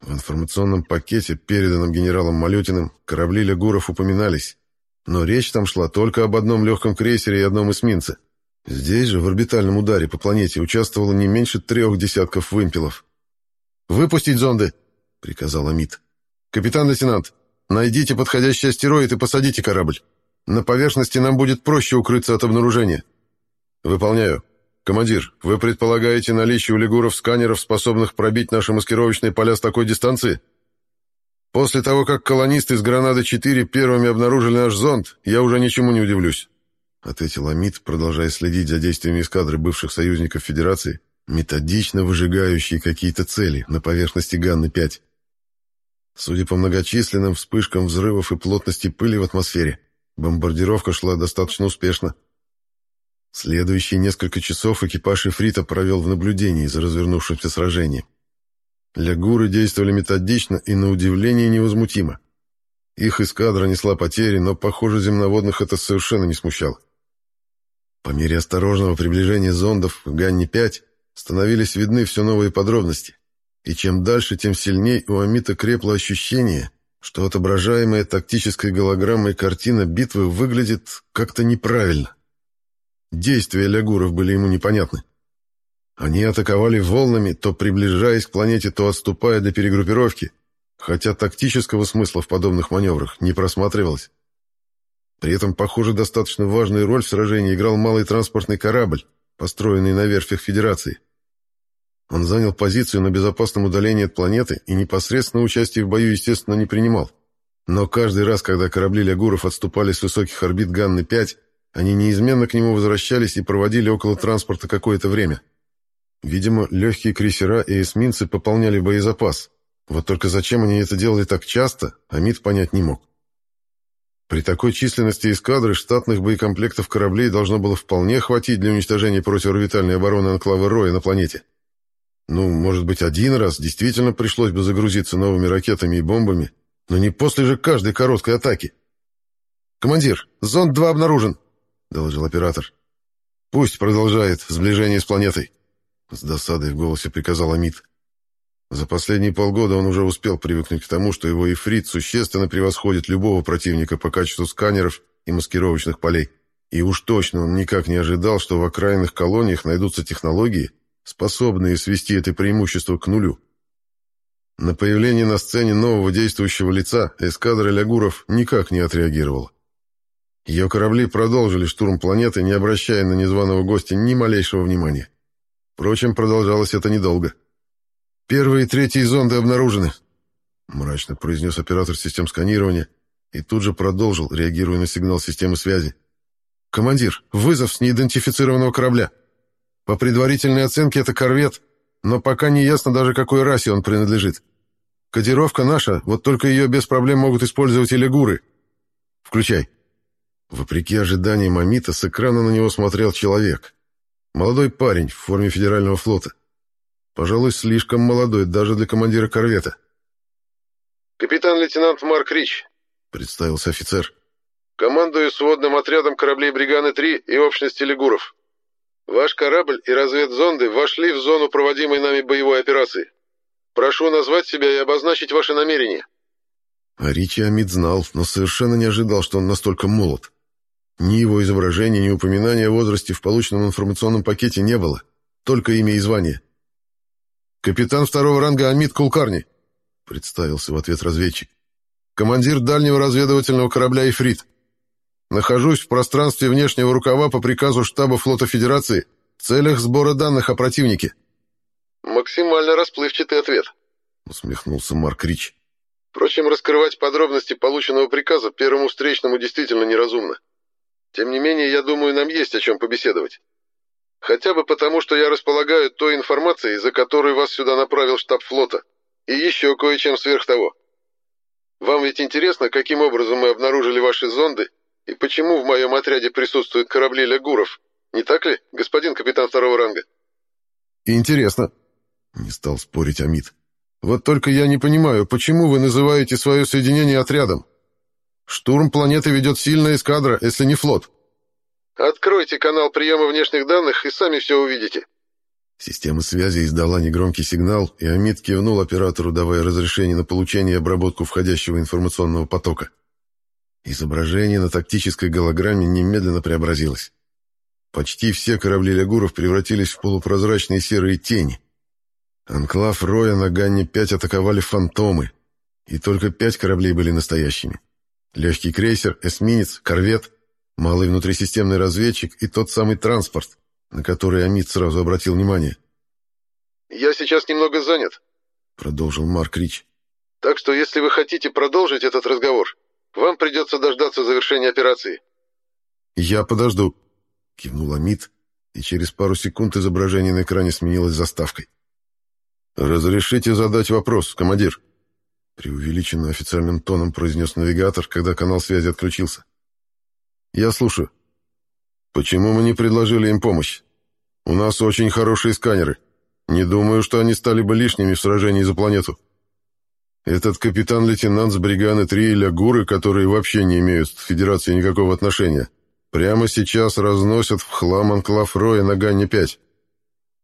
В информационном пакете, переданном генералом Малютиным, корабли лягуров упоминались. Но речь там шла только об одном легком крейсере и одном эсминце. Здесь же, в орбитальном ударе по планете, участвовало не меньше трех десятков вымпелов. «Выпустить зонды!» — приказал Амид. «Капитан-лейтенант, найдите подходящий астероид и посадите корабль. На поверхности нам будет проще укрыться от обнаружения». «Выполняю», «Командир, вы предполагаете наличие у лигуров сканеров, способных пробить наши маскировочные поля с такой дистанции?» После того, как колонисты из Гранады-4 первыми обнаружили наш зонд, я уже ничему не удивлюсь», — ответил Амид, продолжая следить за действиями эскадры бывших союзников Федерации, методично выжигающие какие-то цели на поверхности Ганны-5. Судя по многочисленным вспышкам взрывов и плотности пыли в атмосфере, бомбардировка шла достаточно успешно. Следующие несколько часов экипаж Эфрита провел в наблюдении за развернувшимся сражением. Лягуры действовали методично и, на удивление, невозмутимо. Их эскадра несла потери, но, похоже, земноводных это совершенно не смущало. По мере осторожного приближения зондов к Ганне-5 становились видны все новые подробности. И чем дальше, тем сильней у Амита крепло ощущение, что отображаемая тактической голограммой картина битвы выглядит как-то неправильно. Действия лягуров были ему непонятны. Они атаковали волнами, то приближаясь к планете, то отступая для перегруппировки, хотя тактического смысла в подобных маневрах не просматривалось. При этом, похоже, достаточно важную роль в сражении играл малый транспортный корабль, построенный на верфях Федерации. Он занял позицию на безопасном удалении от планеты и непосредственно участие в бою, естественно, не принимал. Но каждый раз, когда корабли Лягуров отступали с высоких орбит Ганны-5, они неизменно к нему возвращались и проводили около транспорта какое-то время. Видимо, легкие крейсера и эсминцы пополняли боезапас. Вот только зачем они это делали так часто, Амид понять не мог. При такой численности эскадры штатных боекомплектов кораблей должно было вполне хватить для уничтожения противорбитальной обороны анклава Роя на планете. Ну, может быть, один раз действительно пришлось бы загрузиться новыми ракетами и бомбами, но не после же каждой короткой атаки. «Командир, зонд-2 обнаружен», — доложил оператор. «Пусть продолжает сближение с планетой». С досадой в голосе приказал Амид. За последние полгода он уже успел привыкнуть к тому, что его ифрит существенно превосходит любого противника по качеству сканеров и маскировочных полей. И уж точно он никак не ожидал, что в окраинных колониях найдутся технологии, способные свести это преимущество к нулю. На появление на сцене нового действующего лица эскадра Лягуров никак не отреагировала. Ее корабли продолжили штурм планеты, не обращая на незваного гостя ни малейшего внимания. Впрочем, продолжалось это недолго. «Первые и третьи зонды обнаружены», — мрачно произнес оператор систем сканирования и тут же продолжил, реагируя на сигнал системы связи. «Командир, вызов с неидентифицированного корабля. По предварительной оценке это корвет, но пока не ясно даже какой расе он принадлежит. Кодировка наша, вот только ее без проблем могут использовать и лягуры. Включай». Вопреки ожиданиям Амита, с экрана на него смотрел человек. Молодой парень в форме федерального флота. Пожалуй, слишком молодой даже для командира корвета. «Капитан-лейтенант Марк Рич», — представился офицер. «Командую сводным отрядом кораблей «Бриганы-3» и общности «Лигуров». Ваш корабль и разведзонды вошли в зону проводимой нами боевой операции. Прошу назвать себя и обозначить ваши намерения». Ричи Амид знал, но совершенно не ожидал, что он настолько молод. Ни его изображения, ни упоминания о возрасте в полученном информационном пакете не было, только имя и звание. «Капитан второго ранга Амид Кулкарни», — представился в ответ разведчик. «Командир дальнего разведывательного корабля «Ифрит». Нахожусь в пространстве внешнего рукава по приказу штаба флота Федерации в целях сбора данных о противнике». «Максимально расплывчатый ответ», — усмехнулся Марк Рич. «Впрочем, раскрывать подробности полученного приказа первому встречному действительно неразумно. Тем не менее, я думаю, нам есть о чем побеседовать. Хотя бы потому, что я располагаю той информацией, за которой вас сюда направил штаб флота, и еще кое-чем сверх того. Вам ведь интересно, каким образом мы обнаружили ваши зонды и почему в моем отряде присутствуют корабли Лягуров, не так ли, господин капитан второго ранга? Интересно, не стал спорить Амид. Вот только я не понимаю, почему вы называете свое соединение отрядом? Штурм планеты ведет сильная эскадра, если не флот. Откройте канал приема внешних данных и сами все увидите. Система связи издала негромкий сигнал, и Амид кивнул оператору, давая разрешение на получение и обработку входящего информационного потока. Изображение на тактической голограмме немедленно преобразилось. Почти все корабли Лягуров превратились в полупрозрачные серые тени. Анклав Роя на Ганне-5 атаковали фантомы, и только пять кораблей были настоящими. Легкий крейсер, эсминец, корвет, малый внутрисистемный разведчик и тот самый транспорт, на который Амид сразу обратил внимание. «Я сейчас немного занят», — продолжил Марк Рич. Так что если вы хотите продолжить этот разговор, вам придется дождаться завершения операции». «Я подожду», — кивнул Амид, и через пару секунд изображение на экране сменилось заставкой. «Разрешите задать вопрос, командир?» Преувеличенно официальным тоном произнес навигатор, когда канал связи отключился. «Я слушаю. Почему мы не предложили им помощь? У нас очень хорошие сканеры. Не думаю, что они стали бы лишними в сражении за планету. Этот капитан-лейтенант с бриганы-3 и Лягуры, которые вообще не имеют к Федерации никакого отношения, прямо сейчас разносят в хлам анклав Роя на Ганне-5.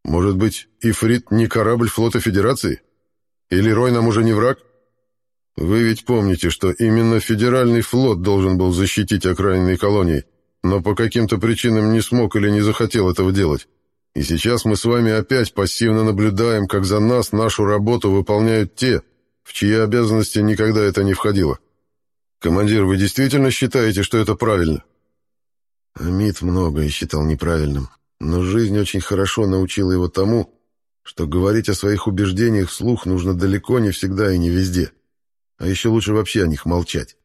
Может быть, Ифрит не корабль флота Федерации? Или Рой нам уже не враг?» Вы ведь помните, что именно федеральный флот должен был защитить окраинные колонии, но по каким-то причинам не смог или не захотел этого делать. И сейчас мы с вами опять пассивно наблюдаем, как за нас нашу работу выполняют те, в чьи обязанности никогда это не входило. Командир, вы действительно считаете, что это правильно? Амид многое считал неправильным, но жизнь очень хорошо научила его тому, что говорить о своих убеждениях вслух нужно далеко не всегда и не везде а еще лучше вообще о них молчать.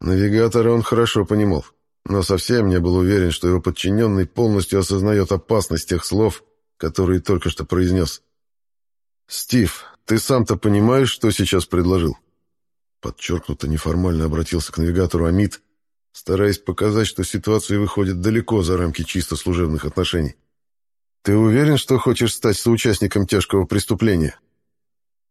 Навигатора он хорошо понимал, но совсем не был уверен, что его подчиненный полностью осознает опасность тех слов, которые только что произнес. «Стив, ты сам-то понимаешь, что сейчас предложил?» Подчеркнуто неформально обратился к навигатору Амид, стараясь показать, что ситуация выходит далеко за рамки чисто служебных отношений. «Ты уверен, что хочешь стать соучастником тяжкого преступления?»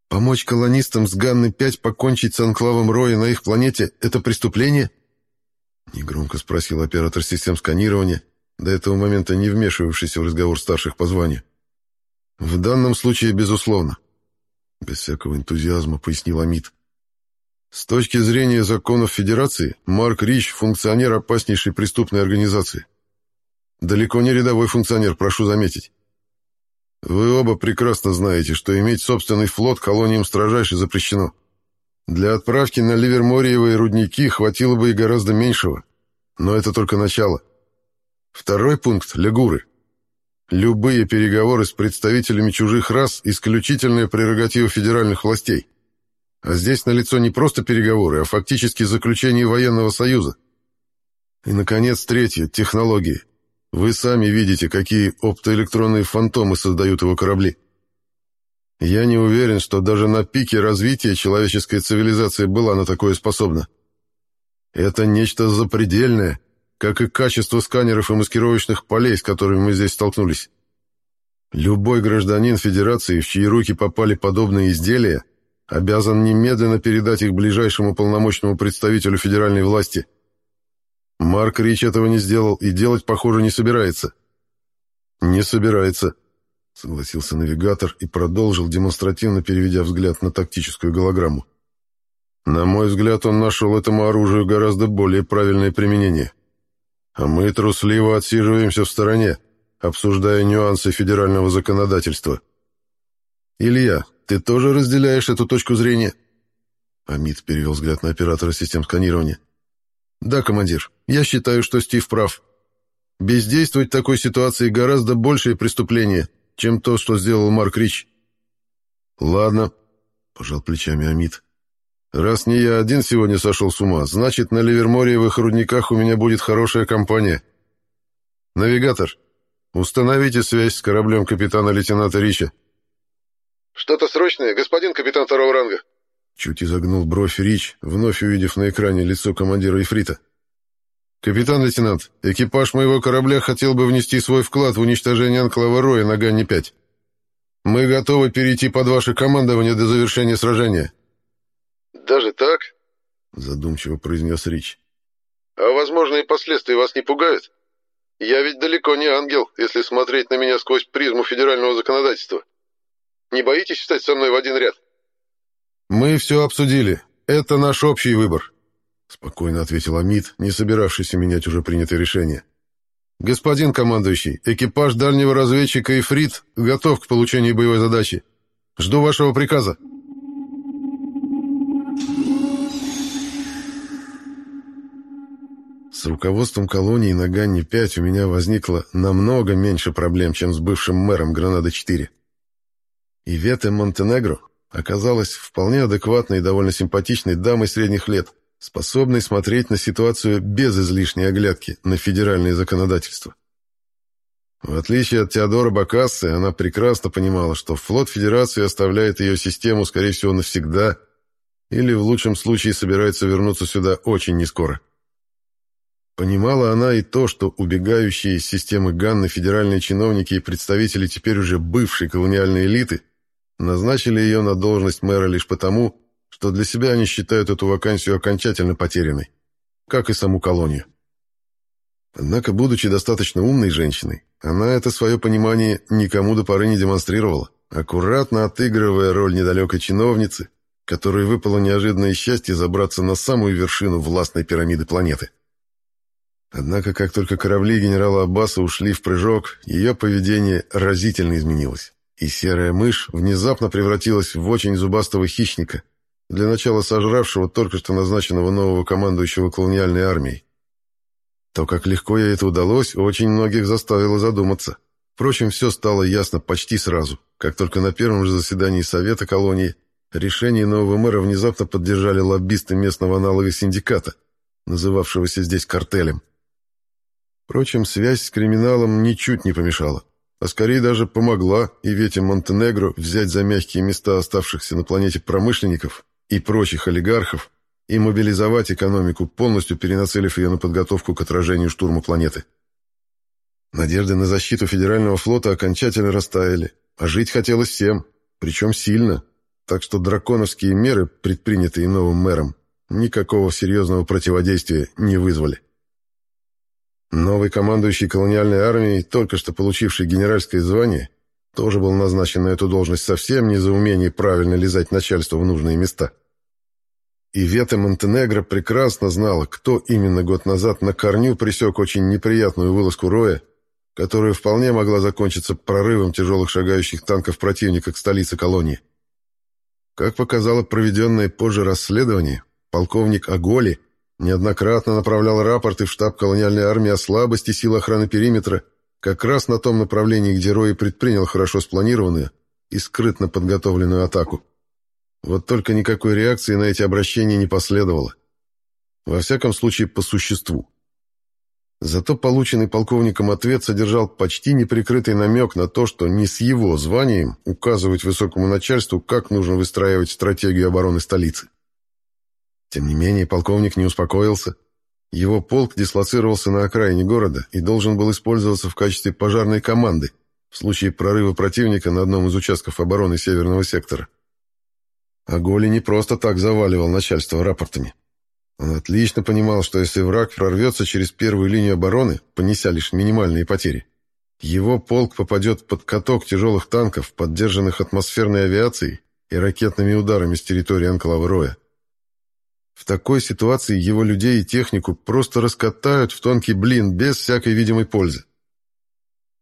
Помочь колонистам с Ганны-5 покончить с анклавом Роя на их планете — это преступление? Негромко спросил оператор систем сканирования, до этого момента не вмешивавшийся в разговор старших по званию. В данном случае, безусловно. Без всякого энтузиазма пояснил Амид. С точки зрения законов Федерации, Марк Рич — функционер опаснейшей преступной организации. Далеко не рядовой функционер, прошу заметить. Вы оба прекрасно знаете, что иметь собственный флот колониям строжайше запрещено. Для отправки на Ливермориевые рудники хватило бы и гораздо меньшего. Но это только начало. Второй пункт — лягуры. Любые переговоры с представителями чужих рас — исключительная прерогатива федеральных властей. А здесь налицо не просто переговоры, а фактически заключение военного союза. И, наконец, третье — технологии. Вы сами видите, какие оптоэлектронные фантомы создают его корабли. Я не уверен, что даже на пике развития человеческая цивилизация была на такое способна. Это нечто запредельное, как и качество сканеров и маскировочных полей, с которыми мы здесь столкнулись. Любой гражданин Федерации, в чьи руки попали подобные изделия, обязан немедленно передать их ближайшему полномочному представителю федеральной власти – Марк Рич этого не сделал и делать, похоже, не собирается. Не собирается, согласился навигатор и продолжил, демонстративно переведя взгляд на тактическую голограмму. На мой взгляд, он нашел этому оружию гораздо более правильное применение. А мы трусливо отсиживаемся в стороне, обсуждая нюансы федерального законодательства. Илья, ты тоже разделяешь эту точку зрения? Амид перевел взгляд на оператора систем сканирования. «Да, командир, я считаю, что Стив прав. Бездействовать в такой ситуации гораздо большее преступление, чем то, что сделал Марк Рич». «Ладно», — пожал плечами Амид. «Раз не я один сегодня сошел с ума, значит, на Ливермориевых рудниках у меня будет хорошая компания. Навигатор, установите связь с кораблем капитана-лейтенанта Рича». «Что-то срочное, господин капитан второго ранга», Чуть изогнул бровь Рич, вновь увидев на экране лицо командира Ифрита. «Капитан-лейтенант, экипаж моего корабля хотел бы внести свой вклад в уничтожение анклава Роя на Ганне-5. Мы готовы перейти под ваше командование до завершения сражения». «Даже так?» — задумчиво произнес Рич. «А возможные последствия вас не пугают? Я ведь далеко не ангел, если смотреть на меня сквозь призму федерального законодательства. Не боитесь встать со мной в один ряд?» «Мы все обсудили. Это наш общий выбор», — спокойно ответил Амид, не собиравшийся менять уже принятое решение. «Господин командующий, экипаж дальнего разведчика Ифрит готов к получению боевой задачи. Жду вашего приказа». С руководством колонии на Ганне-5 у меня возникло намного меньше проблем, чем с бывшим мэром Гранады-4. Ивете Монтенегро оказалась вполне адекватной и довольно симпатичной дамой средних лет, способной смотреть на ситуацию без излишней оглядки на федеральное законодательство. В отличие от Теодора Бакассы, она прекрасно понимала, что флот Федерации оставляет ее систему, скорее всего, навсегда, или в лучшем случае собирается вернуться сюда очень нескоро. Понимала она и то, что убегающие из системы Ганны федеральные чиновники и представители теперь уже бывшей колониальной элиты назначили ее на должность мэра лишь потому, что для себя они считают эту вакансию окончательно потерянной, как и саму колонию. Однако, будучи достаточно умной женщиной, она это свое понимание никому до поры не демонстрировала, аккуратно отыгрывая роль недалекой чиновницы, которой выпало неожиданное счастье забраться на самую вершину властной пирамиды планеты. Однако, как только корабли генерала Аббаса ушли в прыжок, ее поведение разительно изменилось, и серая мышь внезапно превратилась в очень зубастого хищника, для начала сожравшего только что назначенного нового командующего колониальной армией. То, как легко ей это удалось, очень многих заставило задуматься. Впрочем, все стало ясно почти сразу, как только на первом же заседании Совета колонии решение нового мэра внезапно поддержали лоббисты местного аналога синдиката, называвшегося здесь картелем. Впрочем, связь с криминалом ничуть не помешала, а скорее даже помогла Ивете Монтенегро взять за мягкие места оставшихся на планете промышленников и прочих олигархов и мобилизовать экономику, полностью перенацелив ее на подготовку к отражению штурма планеты. Надежды на защиту Федерального флота окончательно растаяли, а жить хотелось всем, причем сильно, так что драконовские меры, предпринятые новым мэром, никакого серьезного противодействия не вызвали. Новый командующий колониальной армией, только что получивший генеральское звание, тоже был назначен на эту должность совсем не за умение правильно лизать начальство в нужные места. И Вета Монтенегро прекрасно знала, кто именно год назад на корню пресек очень неприятную вылазку Роя, которая вполне могла закончиться прорывом тяжелых шагающих танков противника к столице колонии. Как показало проведенное позже расследование, полковник Аголи неоднократно направлял рапорты в штаб колониальной армии о слабости сил охраны периметра как раз на том направлении, где Рой предпринял хорошо спланированную и скрытно подготовленную атаку. Вот только никакой реакции на эти обращения не последовало. Во всяком случае, по существу. Зато полученный полковником ответ содержал почти неприкрытый намек на то, что не с его званием указывать высокому начальству, как нужно выстраивать стратегию обороны столицы. Тем не менее, полковник не успокоился. Его полк дислоцировался на окраине города и должен был использоваться в качестве пожарной команды в случае прорыва противника на одном из участков обороны Северного сектора. А Голи не просто так заваливал начальство рапортами. Он отлично понимал, что если враг прорвется через первую линию обороны, понеся лишь минимальные потери, его полк попадет под каток тяжелых танков, поддержанных атмосферной авиацией и ракетными ударами с территории анклава Роя. В такой ситуации его людей и технику просто раскатают в тонкий блин без всякой видимой пользы.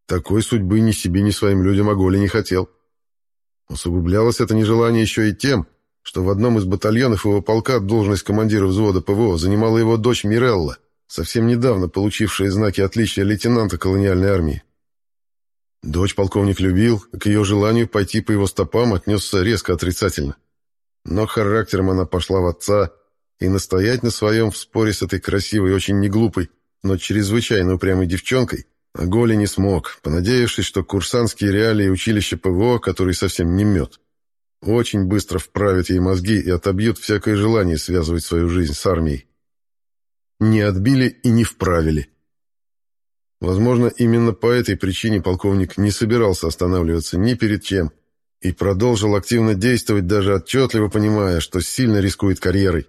Такой судьбы ни себе, ни своим людям Аголи не хотел. Усугублялось это нежелание еще и тем, что в одном из батальонов его полка должность командира взвода ПВО занимала его дочь Мирелла, совсем недавно получившая знаки отличия лейтенанта колониальной армии. Дочь полковник любил, к ее желанию пойти по его стопам отнесся резко отрицательно. Но характером она пошла в отца – и настоять на своем в споре с этой красивой, очень неглупой, но чрезвычайно упрямой девчонкой Аголи не смог, понадеявшись, что курсантские реалии училища ПВО, который совсем не мед, очень быстро вправят ей мозги и отобьют всякое желание связывать свою жизнь с армией. Не отбили и не вправили. Возможно, именно по этой причине полковник не собирался останавливаться ни перед чем и продолжил активно действовать, даже отчетливо понимая, что сильно рискует карьерой.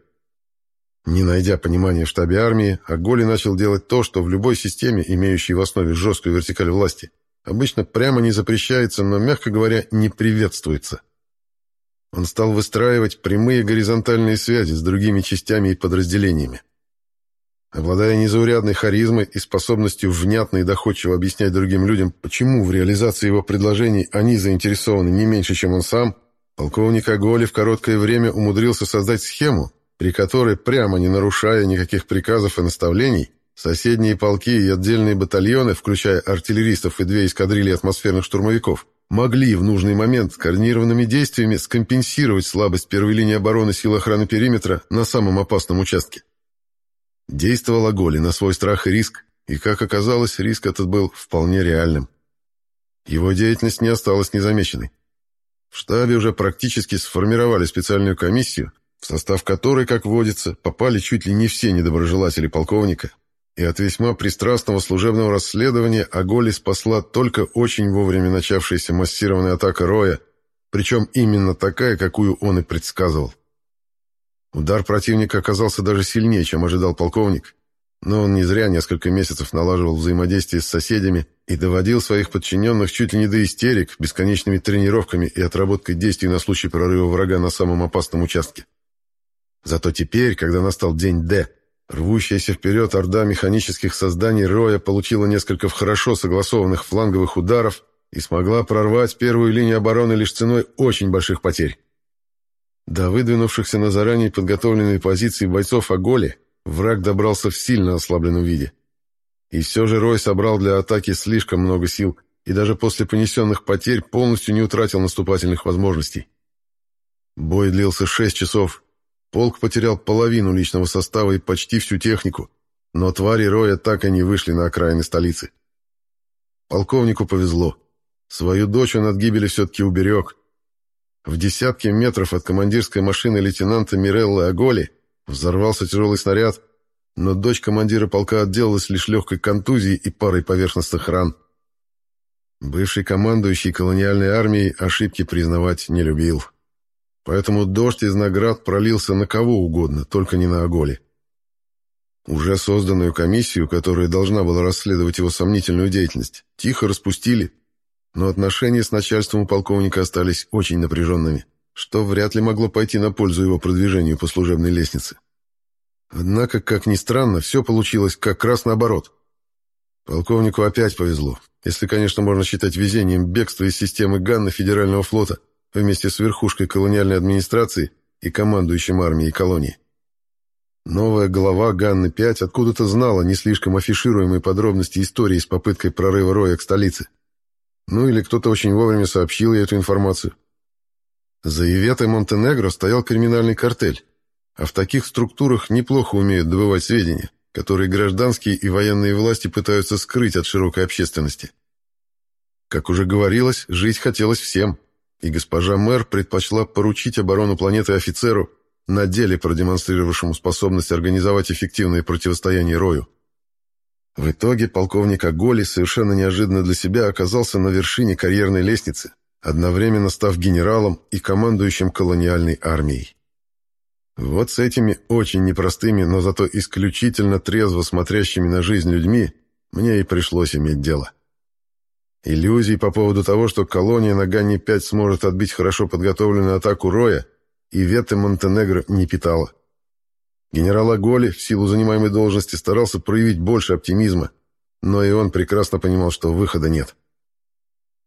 Не найдя понимания в штабе армии, Аголи начал делать то, что в любой системе, имеющей в основе жесткую вертикаль власти, обычно прямо не запрещается, но, мягко говоря, не приветствуется. Он стал выстраивать прямые горизонтальные связи с другими частями и подразделениями. Обладая незаурядной харизмой и способностью внятно и доходчиво объяснять другим людям, почему в реализации его предложений они заинтересованы не меньше, чем он сам, полковник Аголи в короткое время умудрился создать схему, при которой, прямо не нарушая никаких приказов и наставлений, соседние полки и отдельные батальоны, включая артиллеристов и две эскадрильи атмосферных штурмовиков, могли в нужный момент координированными действиями скомпенсировать слабость первой линии обороны сил охраны периметра на самом опасном участке. Действовала Голи на свой страх и риск, и, как оказалось, риск этот был вполне реальным. Его деятельность не осталась незамеченной. В штабе уже практически сформировали специальную комиссию, в состав которой, как водится, попали чуть ли не все недоброжелатели полковника, и от весьма пристрастного служебного расследования Аголи спасла только очень вовремя начавшаяся массированная атака Роя, причем именно такая, какую он и предсказывал. Удар противника оказался даже сильнее, чем ожидал полковник, но он не зря несколько месяцев налаживал взаимодействие с соседями и доводил своих подчиненных чуть ли не до истерик бесконечными тренировками и отработкой действий на случай прорыва врага на самом опасном участке. Зато теперь, когда настал день «Д», Рвущаяся вперед орда механических созданий Роя получила несколько хорошо согласованных фланговых ударов и смогла прорвать первую линию обороны лишь ценой очень больших потерь. До выдвинувшихся на заранее подготовленные позиции бойцов Аголи враг добрался в сильно ослабленном виде. И все же Рой собрал для атаки слишком много сил и даже после понесенных потерь полностью не утратил наступательных возможностей. Бой длился шесть часов, Полк потерял половину личного состава и почти всю технику, но твари Роя так и не вышли на окраины столицы. Полковнику повезло. Свою дочь он от гибели все-таки уберег. В десятке метров от командирской машины лейтенанта Миреллы Аголи взорвался тяжелый снаряд, но дочь командира полка отделалась лишь легкой контузией и парой поверхностных ран. Бывший командующий колониальной армией ошибки признавать не любил. Поэтому дождь из наград пролился на кого угодно, только не на Оголе. Уже созданную комиссию, которая должна была расследовать его сомнительную деятельность, тихо распустили, но отношения с начальством у полковника остались очень напряженными, что вряд ли могло пойти на пользу его продвижению по служебной лестнице. Однако, как ни странно, все получилось как раз наоборот. Полковнику опять повезло, если, конечно, можно считать везением бегство из системы Ганна Федерального флота – вместе с верхушкой колониальной администрации и командующим армией колонии. Новая глава Ганны-5 откуда-то знала не слишком афишируемые подробности истории с попыткой прорыва Роя к столице. Ну или кто-то очень вовремя сообщил ей эту информацию. За Иветой Монтенегро стоял криминальный картель, а в таких структурах неплохо умеют добывать сведения, которые гражданские и военные власти пытаются скрыть от широкой общественности. Как уже говорилось, жить хотелось всем – и госпожа мэр предпочла поручить оборону планеты офицеру, на деле продемонстрировавшему способность организовать эффективное противостояние Рою. В итоге полковник Аголи совершенно неожиданно для себя оказался на вершине карьерной лестницы, одновременно став генералом и командующим колониальной армией. Вот с этими очень непростыми, но зато исключительно трезво смотрящими на жизнь людьми мне и пришлось иметь дело. Иллюзий по поводу того, что колония на Ганне-5 сможет отбить хорошо подготовленную атаку Роя, и Веты Монтенегро не питала. Генерал Аголи в силу занимаемой должности старался проявить больше оптимизма, но и он прекрасно понимал, что выхода нет.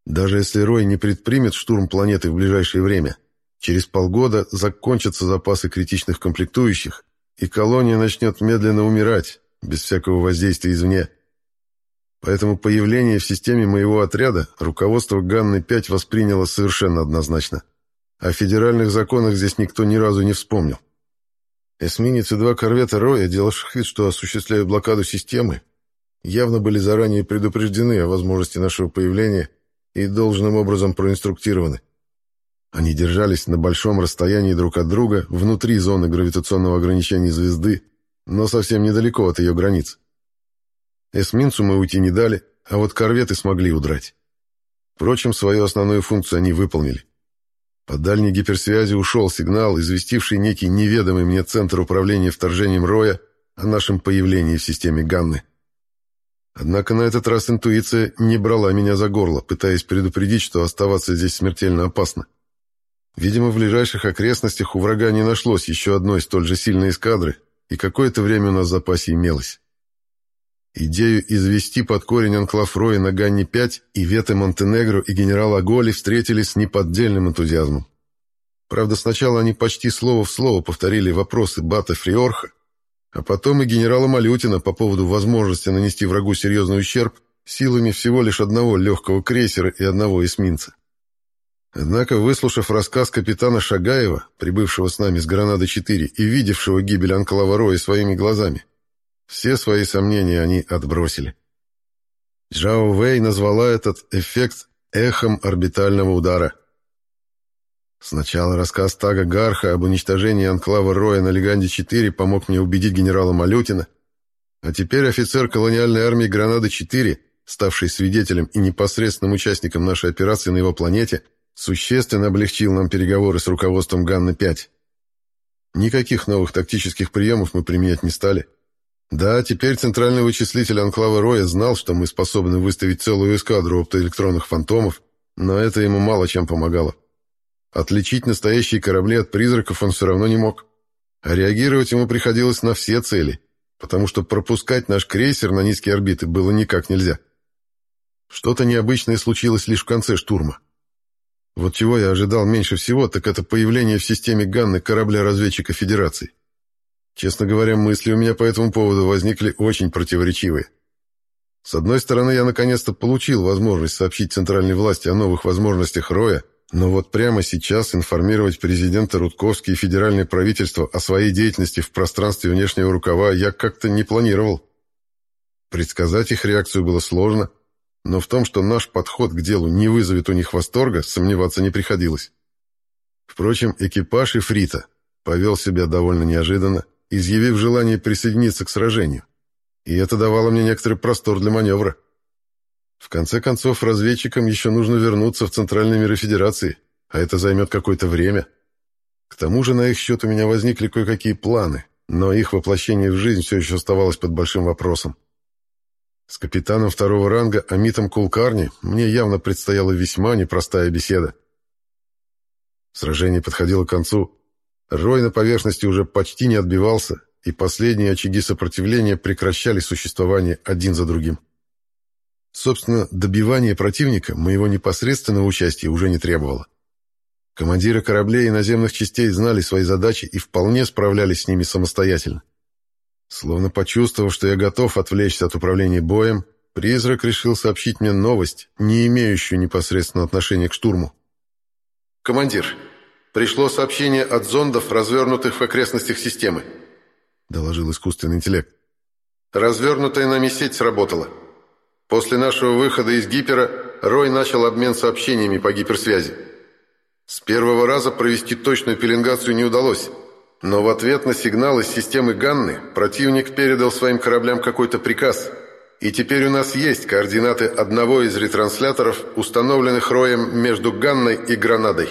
Даже если Рой не предпримет штурм планеты в ближайшее время, через полгода закончатся запасы критичных комплектующих, и колония начнет медленно умирать, без всякого воздействия извне. Поэтому появление в системе моего отряда руководство Ганны-5 восприняло совершенно однозначно. О федеральных законах здесь никто ни разу не вспомнил. Эсминец и два корвета Роя, делавших вид, что осуществляют блокаду системы, явно были заранее предупреждены о возможности нашего появления и должным образом проинструктированы. Они держались на большом расстоянии друг от друга внутри зоны гравитационного ограничения звезды, но совсем недалеко от ее границ. Эсминцу мы уйти не дали, а вот корветы смогли удрать. Впрочем, свою основную функцию они выполнили. По дальней гиперсвязи ушел сигнал, известивший некий неведомый мне центр управления вторжением Роя о нашем появлении в системе Ганны. Однако на этот раз интуиция не брала меня за горло, пытаясь предупредить, что оставаться здесь смертельно опасно. Видимо, в ближайших окрестностях у врага не нашлось еще одной столь же сильной эскадры, и какое-то время у нас в запасе имелось. Идею извести под корень анклав Роя на Ганне-5 и Веты Монтенегро и генерала Голи встретили с неподдельным энтузиазмом. Правда, сначала они почти слово в слово повторили вопросы Бата Фриорха, а потом и генерала Малютина по поводу возможности нанести врагу серьезный ущерб силами всего лишь одного легкого крейсера и одного эсминца. Однако, выслушав рассказ капитана Шагаева, прибывшего с нами с Гранады-4 и видевшего гибель Анклава Роя своими глазами, все свои сомнения они отбросили. Джао Вэй назвала этот эффект эхом орбитального удара. Сначала рассказ Тага Гарха об уничтожении анклава Роя на Леганде-4 помог мне убедить генерала Малютина, а теперь офицер колониальной армии Гранады-4, ставший свидетелем и непосредственным участником нашей операции на его планете, существенно облегчил нам переговоры с руководством Ганны-5. Никаких новых тактических приемов мы применять не стали. Да, теперь центральный вычислитель Анклава Роя знал, что мы способны выставить целую эскадру оптоэлектронных фантомов, но это ему мало чем помогало. Отличить настоящие корабли от призраков он все равно не мог. А реагировать ему приходилось на все цели, потому что пропускать наш крейсер на низкие орбиты было никак нельзя. Что-то необычное случилось лишь в конце штурма. Вот чего я ожидал меньше всего, так это появление в системе Ганны корабля-разведчика Федерации. Честно говоря, мысли у меня по этому поводу возникли очень противоречивые. С одной стороны, я наконец-то получил возможность сообщить центральной власти о новых возможностях Роя, но вот прямо сейчас информировать президента Рудковский и федеральное правительство о своей деятельности в пространстве внешнего рукава я как-то не планировал. Предсказать их реакцию было сложно, но в том, что наш подход к делу не вызовет у них восторга, сомневаться не приходилось. Впрочем, экипаж Ифрита повел себя довольно неожиданно, изъявив желание присоединиться к сражению. И это давало мне некоторый простор для маневра. В конце концов, разведчикам еще нужно вернуться в центральные миры Федерации, а это займет какое-то время. К тому же на их счет у меня возникли кое-какие планы, но их воплощение в жизнь все еще оставалось под большим вопросом. С капитаном второго ранга Амитом Кулкарни мне явно предстояла весьма непростая беседа. Сражение подходило к концу, Рой на поверхности уже почти не отбивался, и последние очаги сопротивления прекращали существование один за другим. Собственно, добивание противника моего непосредственного участия уже не требовало. Командиры кораблей и наземных частей знали свои задачи и вполне справлялись с ними самостоятельно. Словно почувствовав, что я готов отвлечься от управления боем, призрак решил сообщить мне новость, не имеющую непосредственного отношения к штурму. «Командир, Пришло сообщение от зондов, развернутых в окрестностях системы», — доложил искусственный интеллект. «Развернутая нами сеть сработала. После нашего выхода из гипера Рой начал обмен сообщениями по гиперсвязи. С первого раза провести точную пеленгацию не удалось, но в ответ на сигнал из системы Ганны противник передал своим кораблям какой-то приказ, и теперь у нас есть координаты одного из ретрансляторов, установленных Роем между Ганной и Гранадой».